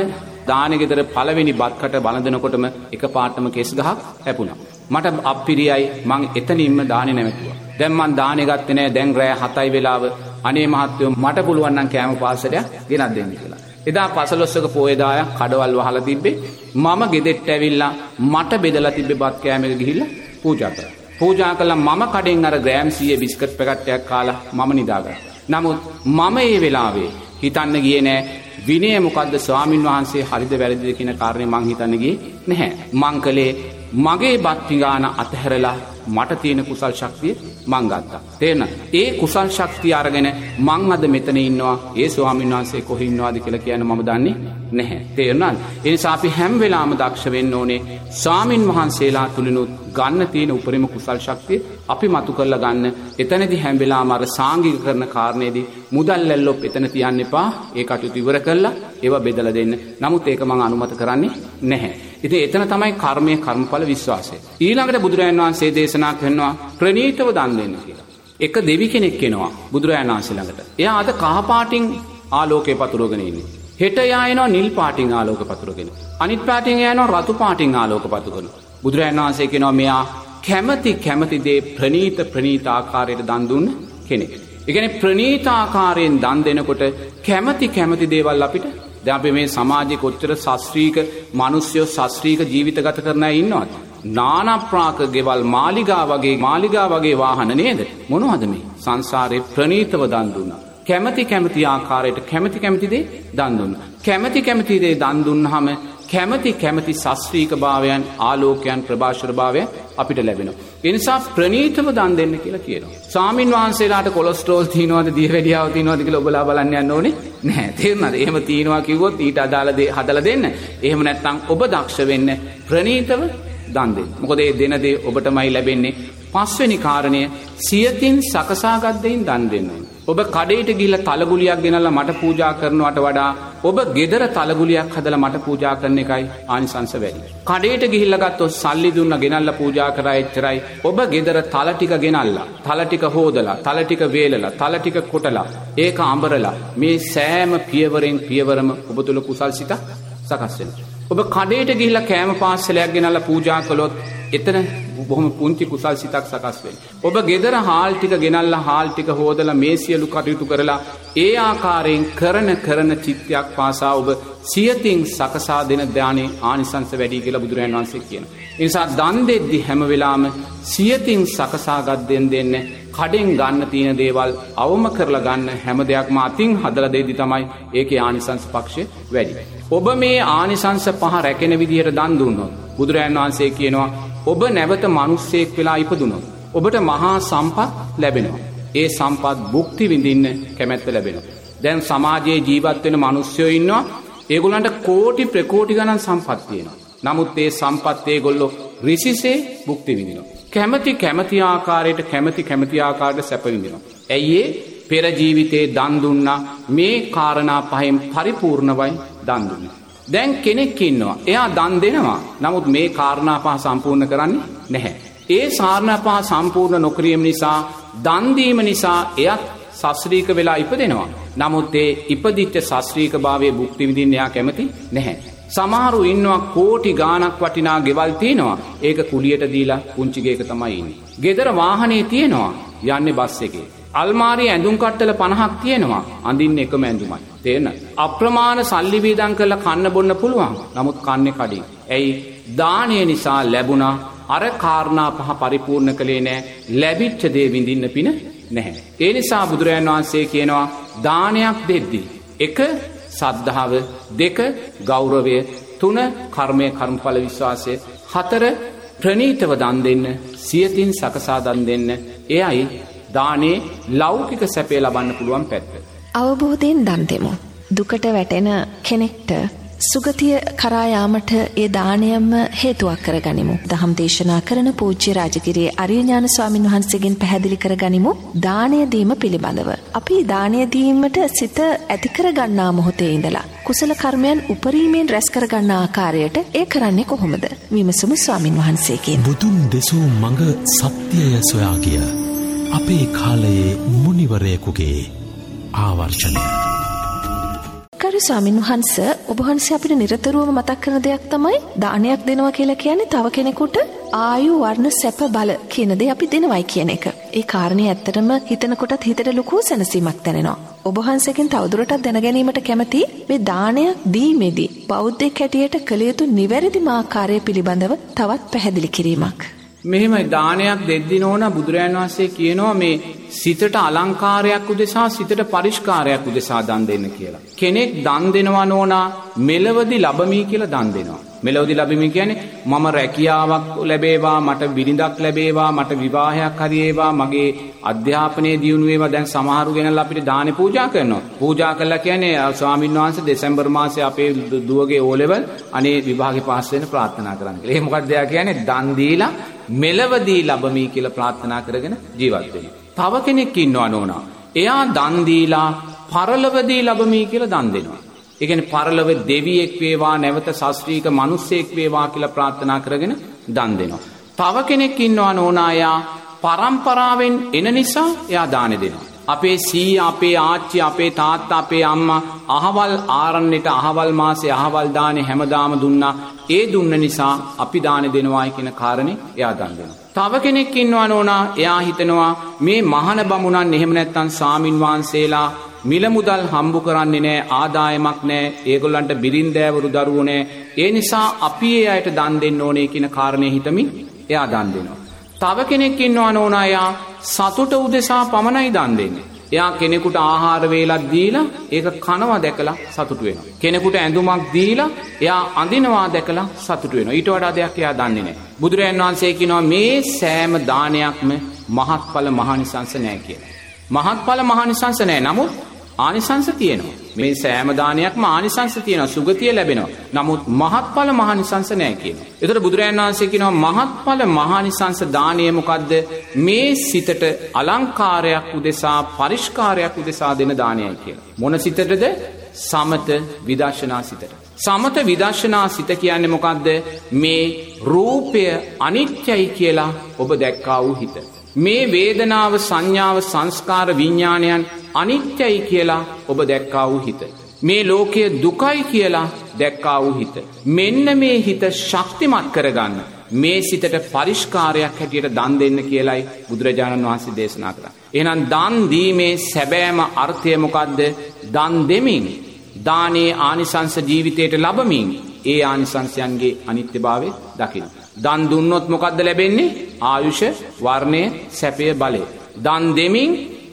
දානෙගෙදර පළවෙනි බත්කට බලඳනකොටම එක පාටම කෙස් ගහක් හැපුණා. මට අප්පිරියයි මං එතනින්ම දානෙ නැවතුවා. දැන් මං දානෙ ගත්තේ නෑ දැන් රෑ 7යි වෙලාව. අනේ මහත්තයෝ මට පුළුවන් නම් කෑම පාර්සලයක් ගෙනත් දෙන්න කියලා. එදා පසළොස්වක පෝයදාය කඩවල් වහලා තිබ්බේ මම ගෙදෙට්ට ඇවිල්ලා මට බෙදලා තිබ්බේ බත් කෑමක ගිහිල්ලා පූජා කරා. පූජා කළා මම කඩෙන් අර ග්‍රෑම් 100 බිස්කට් පැකට්ටයක් කාලා මම නිදාගත්තා. නමුත් මම ඒ වෙලාවේ හිතන්න ගියේ නෑ විනය මොකද්ද ස්වාමින් වහන්සේ හරිද වැරදිද කියන කාරණේ මං හිතන්න ගියේ නැහැ. මං කලේ මගේ බත් පිඟාන අතහැරලා මට තියෙන කුසල් ශක්තිය මං ගත්තා. තේරෙනවද? ඒ කුසල් ශක්තිය අරගෙන මං අද මෙතන ඉන්නවා. ඒ ස්වාමීන් වහන්සේ කොහේ ඉන්නවද කියලා කියන්න මම දන්නේ නැහැ. තේරුණාද? ඒ නිසා අපි හැම වෙලාවම දක්ෂ වෙන්න ඕනේ ස්වාමින් වහන්සේලා තුලිනුත් ගන්න තියෙන උපරිම කුසල් ශක්තිය අපි මතු කරලා ගන්න. එතනදී හැම වෙලාවම අර සාංගික කරන කාරණේදී මුදල් ඇල්ලොප් එතන තියන්න එපා. ඒ කටයුතු ඉවර කරලා ඒවා බෙදලා දෙන්න. නමුත් ඒක මම අනුමත කරන්නේ නැහැ. ඉතින් එතන තමයි කර්මය කර්මඵල විශ්වාසය. ඊළඟට බුදුරජාණන් වහන්සේ දේශනා කරනවා ප්‍රණීතව දන් දෙන්න කියලා. එක දෙවි කෙනෙක් එනවා බුදුරජාණන් වහන්සේ ළඟට. එයා අද කහ පාටින් ආලෝකේ පතුරවගෙන ඉන්නේ. හෙට යා එනවා නිල් පාටින් ආලෝක පතුරගෙන. අනිත් පාටින් යනවා රතු පාටින් ආලෝක පතුරගෙන. බුදුරජාණන් වහන්සේ කියනවා මෙයා කැමැති කැමැති දේ ප්‍රණීත ප්‍රණීත ආකාරයට දන් දුන්න කෙනෙක්. ඒ කියන්නේ ප්‍රණීත ආකාරයෙන් දන් දෙනකොට කැමැති කැමැති දේවල් අපිට දැන් අපි මේ සමාජයේ කොච්චර ශාස්ත්‍රීක මිනිස්සුયો ශාස්ත්‍රීක ජීවිත ගත කරන අය ඉන්නවද? නානප්‍රාක ගෙවල් මාලිගා වගේ මාලිගා වගේ වාහන නේද? මොනවද මේ? සංසාරේ ප්‍රණීතව දන් දුන්නා. කැමැති කැමැති ආකාරයට කැමැති කැමැති දේ දන් දුන්නා. කැමැති කැමැති දේ දන් දුන්නාම කැමැති කැමැති ශාස්ත්‍රීක භාවයන් ආලෝකයන් ප්‍රභාෂර භාවයන් අපිට ලැබෙනවා. ඒ නිසා ප්‍රණීතව දන් දෙන්න කියලා කියනවා. ස්වාමින් වහන්සේලාට කොලෙස්ටරෝල් තියනවද දියවැඩියාව තියනවද කියලා ඔබලා බලන්න යන්න ඕනේ නැහැ. තේරුණාද? එහෙම තියනවා කිව්වොත් ඊට අදාළ දේ හදලා දෙන්න. එහෙම නැත්නම් ඔබ දක්ෂ වෙන්න ප්‍රණීතව දන් දෙන්න. මොකද ඒ දෙන දේ ඔබටමයි ලැබෙන්නේ. පස්වෙනි කාරණය සියතින් සකසාගත් දෙයින් දන් දෙන්න. ඔබ කඩේට ගිහිල්ලා තලගුලියක් ගෙනල්ලා මට පූජා කරනවට වඩා ඔබ ගෙදර තලගුලියක් හදලා මට පූජා කරන එකයි ආනිසංස වැඩි. කඩේට ගිහිල්ලා ගත්තොත් සල්ලි දුන්න ගෙනල්ලා පූජා කරා එච්චරයි. ඔබ ගෙදර තල ටික ගෙනල්ලා, තල ටික හොදලා, තල ටික වේලලා, තල ටික කොටලා, ඒක අඹරලා මේ සෑම පියවරෙන් පියවරම ඔබ තුල කුසල් සිතක් සකස් වෙනවා. ඔබ කඩේට ගිහිල්ලා කෑම පාස්සලයක් ගෙනල්ලා පූජා කළොත් එතන බොහොම පුංචි කුසල් සිතක් සකස් වෙයි. ඔබ ගෙදර හාල් ටික ගෙනල්ලා හාල් ටික හොදලා මේ සියලු කටයුතු කරලා ඒ ආකාරයෙන් කරන කරන චිත්තයක් පාසා ඔබ සියතින් සකසා දෙන ධානයේ ආනිසංස වැඩි කියලා බුදුරජාණන් වහන්සේ කියනවා. ඒ නිසා දන් දෙද්දි හැම වෙලාවෙම සියතින් සකසාගත් දෙන් දෙන්න කඩෙන් ගන්න තියෙන දේවල් අවම කරලා ගන්න හැම දෙයක්ම අතින් හදලා දෙද්දි තමයි ඒකේ ආනිසංස පක්ෂය වැඩි. ඔබ මේ ආනිසංස පහ රැකෙන විදිහට දන් දුන්නොත් බුදුරජාණන් වහන්සේ කියනවා ඔබ නැවත මිනිස්සෙක් වෙලා ඉපදුනොත් ඔබට මහා සම්පත් ලැබෙනවා. ඒ සම්පත් භුක්ති විඳින්න කැමැත්ත ලැබෙනවා. දැන් සමාජයේ ජීවත් වෙන මිනිස්සුයෝ ඉන්නවා ඒගොල්ලන්ට කෝටි ප්‍රකෝටි ගණන් සම්පත් තියෙනවා. නමුත් ඒ සම්පත් ඒගොල්ලෝ රිසිසේ භුක්ති විඳිනවා. කැමැති කැමැති ආකාරයට කැමැති කැමැති ආකාරයට සැප විඳිනවා. ඇයි ඒ පෙර ජීවිතේ දන් දුන්නා මේ කාරණා පහෙන් පරිපූර්ණවයි දන් දුන්නා. දැන් කෙනෙක් ඉන්නවා. එයා දන් දෙනවා. නමුත් මේ කාරණා පහ සම්පූර්ණ කරන්නේ නැහැ. ඒ සාරණා පහ සම්පූර්ණ නොකිරීම නිසා දන් දීම නිසා එයත් සස්ත්‍රීක වෙලා ඉපදෙනවා. නමුත් ඒ ඉපදිච්ච සස්ත්‍රීක භාවයේ භුක්ති විඳින්න එයා කැමති නැහැ. සමහරු ඉන්නවා කෝටි ගාණක් වටිනා ගෙවල් තියෙනවා. ඒක කුලියට දීලා පුංචි ගේක තමයි ඉන්නේ. ගෙදර වාහනේ තියෙනවා. යන්නේ බස් එකේ. අල්මාරි ඇඳුම් කට්ටල පණහක් තියෙනවා අඳින්න එකම ඇඳුමයි. තේන. අප්‍රමාණ සල්ලි වීදන් කරලා කන්න බොන්න පුළුවන් නමුත් කන්නේ කඩින්. ඇයි දානය නිසා ලැබුණා අර කාරණා පහ පරිපූර්ණ කළේ නෑ ලැබිච්ච දේ විඳින්න පින නැහැ. ඒ නිසා බුදුරජාන් වහන්සේ කියනවා දානයක් දෙද්දී. එක සද්ධාව දෙක ගෞරවය තුන කර්මය කර්මඵල විශ්වාසය හතර ප්‍රනීතව දන් දෙන්න සියතින් සකසා දන් දෙන්න එයයි දානේ ලෞකික සැපේ ලබන්න පුළුවන් පැත්ත. අවබෝධයෙන් දන් දෙමු. දුකට වැටෙන කෙනෙක්ට සුගතිය කරායාමට ඒ දානයම හේතුවක් කර ගනිමු. දහම් දේශනා කරන පූජ්‍ය රාජගිරියේ අරියඥාන ස්වාමින් වහන්සේගෙන් පැහැදිලි කර ගනිමු දානය දීම පිළිබඳව. අපි දානය දීමට සිත ඇති කර ගන්නා මොහොතේ ඉඳලා කුසල කර්මයන් උපරීමෙන් රැස් කර ගන්නා ආකාරයට ඒ කරන්නේ කොහොමද? විමසමු ස්වාමින් වහන්සේගෙන්. බුදුන් දෙසූ මඟ සත්‍යය සොයා ගිය අපේ කාලයේ මුනිවරයෙකුගේ ආවර්ෂණය. ගරු ස්වාමින් වහන්ස ඔබහන්සේ අපිට නිරතරුවම මතක් කරන දෙයක් තමයි දානයක් දෙනවා කියලා කියන්නේ තව කෙනෙකුට ආයු වර්ණ සැප බල කියන දේ අපි දෙනවයි කියන එක. ඒ කාරණේ ඇත්තටම හිතනකොටත් හිතට ලොකු සැනසීමක් දැනෙනවා. ඔබ වහන්සේගෙන් තවදුරටත් දැන ගැනීමට කැමති මේ දානයක් දීමේදී බෞද්ධයෙක් හැටියට කළ යුතු නිවැරදිම ආකාරය පිළිබඳව තවත් පැහැදිලි කිරීමක්. මෙහෙම දානයක් දෙද්දි නෝන බුදුරජාන් වහන්සේ කියනවා මේ සිතට අලංකාරයක් උදෙසා සිතට පරිෂ්කාරයක් උදෙසා දන් දෙන්න කියලා. කෙනෙක් දන් දෙනවා නෝනා මෙලවදි ලබමී කියලා දන් දෙනවා. මෙලවදි ලබමි කියන්නේ මම රැකියාවක් ලැබේවා මට බිරිඳක් ලැබේවා මට විවාහයක් හරියේවා මගේ අධ්‍යාපනයේ දියුණු වේවා දැන් සමහරු ගෙනල්ලා අපිට දාන පූජා කරනවා. පූජා කළා කියන්නේ ස්වාමීන් වහන්සේ දෙසැම්බර් මාසේ අපේ දුවගේ ඕ ලෙවල් අනේ විභාගේ පාස් වෙන්න ප්‍රාර්ථනා කරන්න කියලා. ඒ මොකක්ද එයා කියන්නේ දන් දීලා මෙලවදී ලබමි කියලා ප්‍රාර්ථනා කරගෙන ජීවත් වෙනවා. තව කෙනෙක් ඉන්නවා නෝනා. එයා දන් දීලා පරලොවදී ලබමි කියලා දන් දෙනවා. ඒ කියන්නේ පරලොව දෙවියෙක් වේවා නැවත ශාස්ත්‍රීක මිනිසෙක් වේවා කියලා ප්‍රාර්ථනා කරගෙන දන් දෙනවා. තව කෙනෙක් ඉන්නවා නෝනා එයා පරම්පරාවෙන් එන නිසා එයා දාන දෙනවා. අපේ සී අපේ ආච්චි අපේ තාත්තා අපේ අම්මා අහවල් ආරන්නට අහවල් මාසේ අහවල් දානේ හැමදාම දුන්නා ඒ දුන්න නිසා අපි දාන දෙනවායි කියන කාරණේ එයා දන් දෙනවා. තව කෙනෙක් ඉන්නවා නෝනා එයා හිතනවා මේ මහන බමුණන් එහෙම නැත්තම් සාමින් වහන්සේලා මිල මුදල් හම්බු කරන්නේ නැහැ ආදායමක් නැහැ ඒගොල්ලන්ට බිරින්දෑවරු දරුවෝ නැහැ ඒ නිසා අපි ඒ අයට දන් දෙන්න ඕනේ කියන කාරණේ හිතමින් එයා දන් දෙනවා. තව කෙනෙක් ඉන්නවා නෝනා එයා සතුට උදෙසා පමණයි දන් දෙන්නේ. එයා කෙනෙකුට ආහාර වේලක් දීලා ඒක කනවා දැකලා සතුටු වෙනවා. කෙනෙකුට ඇඳුමක් දීලා එයා අඳිනවා දැකලා සතුටු වෙනවා. ඊට වඩා දෙයක් එයා දන්නේ නැහැ. බුදුරජාන් වහන්සේ කියනවා මේ සෑම දානයක්ම මහත්ඵල මහානිසංස නැහැ කියලා. මහත්ඵල මහානිසංස නැහැ. නමුත් ආනිසංස තියෙනවා. මේ සෑම දානයක්ම ආනිසංස තියෙනවා. සුගතිය ලැබෙනවා. නමුත් මහත්ඵල මහානිසංස නැහැ කියනවා. ඒතර බුදුරජාණන් වහන්සේ කියනවා මහත්ඵල මහානිසංස දානය මොකද්ද? මේ සිතට අලංකාරයක් උදෙසා පරිස්කාරයක් උදෙසා දෙන දානයයි කියලා. මොන සිතටද? සමත විදර්ශනා සිතට. සමත විදර්ශනා සිත කියන්නේ මොකක්ද? මේ රූපය අනිත්‍යයි කියලා ඔබ දැක්කා වූ හිත. මේ වේදනාව සංඥාව සංස්කාර විඤ්ඥාණයන් අනිත්‍යයි කියලා ඔබ දැක්කා වූ හිත. මේ ලෝකය දුකයි කියලා දැක්කා වූ හිත. මෙන්න මේ හිත ශක්තිමත් කරගන්න. මේ සිතට පරිෂ්කාරයක් හැටියට දන් දෙන්න කියලයි බුදුරජාණන් වහන්සේ දේශනා කළ. එනම් දන් දීමේ සැබෑම අර්ථයමොකක්ද දන් දෙමින්. දානේ ආනිසංස ජීවිතයට ලබමින් ඒ ආනිසංසයන්ගේ අනිත්‍යභාවය දකින. දන් දුන්නොත් මොකක්ද ලැබෙන්නේ ආයුෂ වර්ණය සැපය බලය. දන් දෙමින්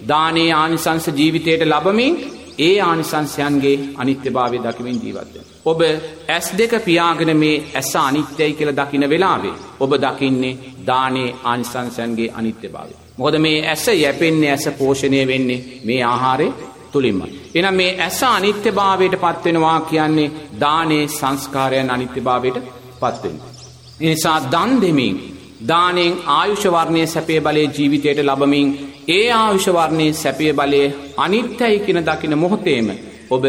දානේ ආනිසංස ජීවිතයට ලබමින් ඒ ආනිසංසයන්ගේ අනිත්‍යභාවය දකිමින් ජීවත්ද. ඔබ ඇස් දෙක පියාගෙන මේ ඇස අනිත්‍යයි කියල දකින වෙලාවේ. ඔබ දකින්නේ දානේ ආනිසංසයන්ගේ අනිත්‍යභාවය. මොකද මේ ඇස යැපෙන්නේ ඇස පෝෂණය වෙන්නේ මේ ආහාරය තුළින්ම. එනම් මේ ඇස අනිත්‍යභාවයට පත්වෙනවා කියන්නේ දානේ සංස්කාරයන් අනිත්‍යභාවයට පත්වෙන. එනිසා දන් දෙමින් දානෙන් ආයුෂවර්ණය සැපේ බලය ජීවිතයට ලබමින් ඒ ආයුෂවර්ණය සැපිය බලය අනිත්‍යයි කියන දකින මොහොතේම ඔබ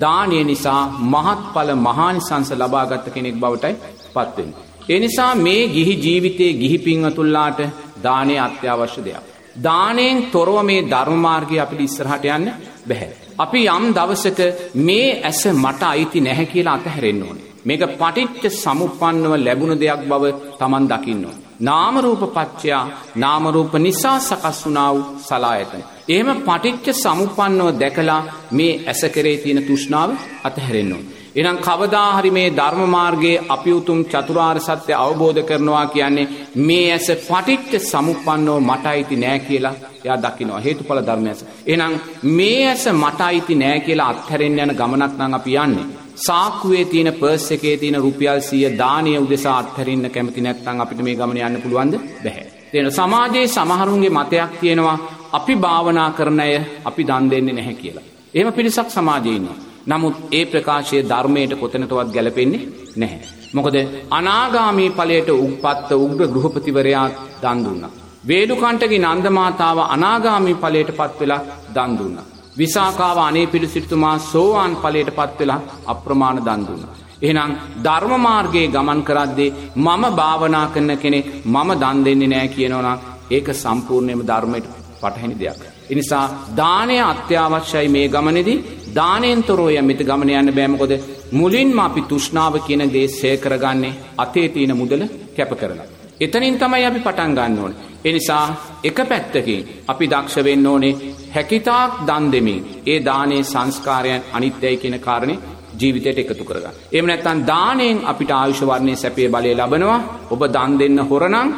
දානය නිසා මහත්ඵල මහානිසංස ලබාගත්ත කෙනෙක් බවටයි පත්වෙන්. ඒ නිසා මේ ගිහි ජීවිතයේ ගිහි පින්වතුල්ලාට දානය අත්‍යවශ්‍ය දෙයක්. දානයෙන් තොරව මේ ධර්මමාර්ගය අපිට ඉස්සරහට යන්න බැහැ. අපි යම් දවසක මේ ඇස මට අයිති නැහැ කියලා අතහැරෙන්න ඕනේ. මේක පටිච්ච සමුප්පන්නව ලැබුණ දෙයක් බව තමන් දකින්න ඕනේ. නාමරූප පච්චයා නාමරූප නිසා සකස් වුණා වූ සලායතන. එහෙම පටිච්ච සමුප්පන්නව දැකලා මේ ඇස කරේ තියෙන තෘෂ්ණාව අතහැරෙන්න ඕන. එහෙනම් කවදා හරි මේ ධර්ම මාර්ගයේ අපි උතුම් චතුරාර්ය සත්‍ය අවබෝධ කරනවා කියන්නේ මේ ඇස පටිච්ච සමුප්පන්නව මට අයිති නෑ කියලා එයා දකිනවා හේතුඵල ධර්මයස. එහෙනම් මේ ඇස මට අයිති නෑ කියලා අත්හැරෙන්න යන ගමනක් නම් අපි යන්නේ. සාක්කුවේ තියෙන පර්ස් එකේ තියෙන රුපියල් 100 දානය උදෙසා අත්හැරින්න කැමති නැත්නම් අපිට මේ ගමන යන්න පුළුවන්ද? බැහැ. තියෙන සමාජයේ සමහරුන්ගේ මතයක් තියෙනවා අපි භාවනා කරන අය අපි දන් දෙන්නේ නැහැ කියලා. එහෙම පිරිසක් සමාජයේ ඉන්නවා. නමුත් ඒ ප්‍රකාශය ධර්මයට කොතනටවත් ගැලපෙන්නේ නැහැ. මොකද අනාගාමී ඵලයට උප්පත්ත උග්‍ර ගෘහපතිවරයා දන් දුන්නා. වේලුකණ්ඨගේ නන්දමාතාව අනාගාමී ඵලයට පත් වෙලා දන් දුන්නා. විසාකාව අනේ පිළිසිටුමා සෝවාන් ඵලයට පත් වෙලා අප්‍රමාණ දන් දුන්නා. එහෙනම් ධර්ම මාර්ගයේ ගමන් කරද්දී මම භාවනා කරන කෙනෙක් මම දන් දෙන්නේ නැහැ කියනවනම් ඒක සම්පූර්ණයෙන්ම ධර්මයට පටහැනි දෙයක්. ඒ නිසා දානය අත්‍යවශ්‍යයි මේ ගමනේදී දානයෙන් තොරව යමිත ගමන යන්න බෑ මොකද මුලින්ම අපි තෘෂ්ණාව කියන දේ සේ කරගන්නේ අතේ තියෙන මුදල කැප කරලා. එතනින් තමයි අපි පටන් ගන්න ඕනේ. ඒ නිසා එක පැත්තකින් අපි දක්ෂ වෙන්න ඕනේ හැකිතාක් දන් දෙමින් ඒ දානයේ සංස්කාරයන් අනිත්‍යයි කියන කාරණේ ජීවිතයට එකතු කරගන්න. එහෙම නැත්නම් දාණයෙන් අපිට ආයුෂ වර්ණයේ සැපේ බලය ලබනවා. ඔබ දන් දෙන්න හොරනම්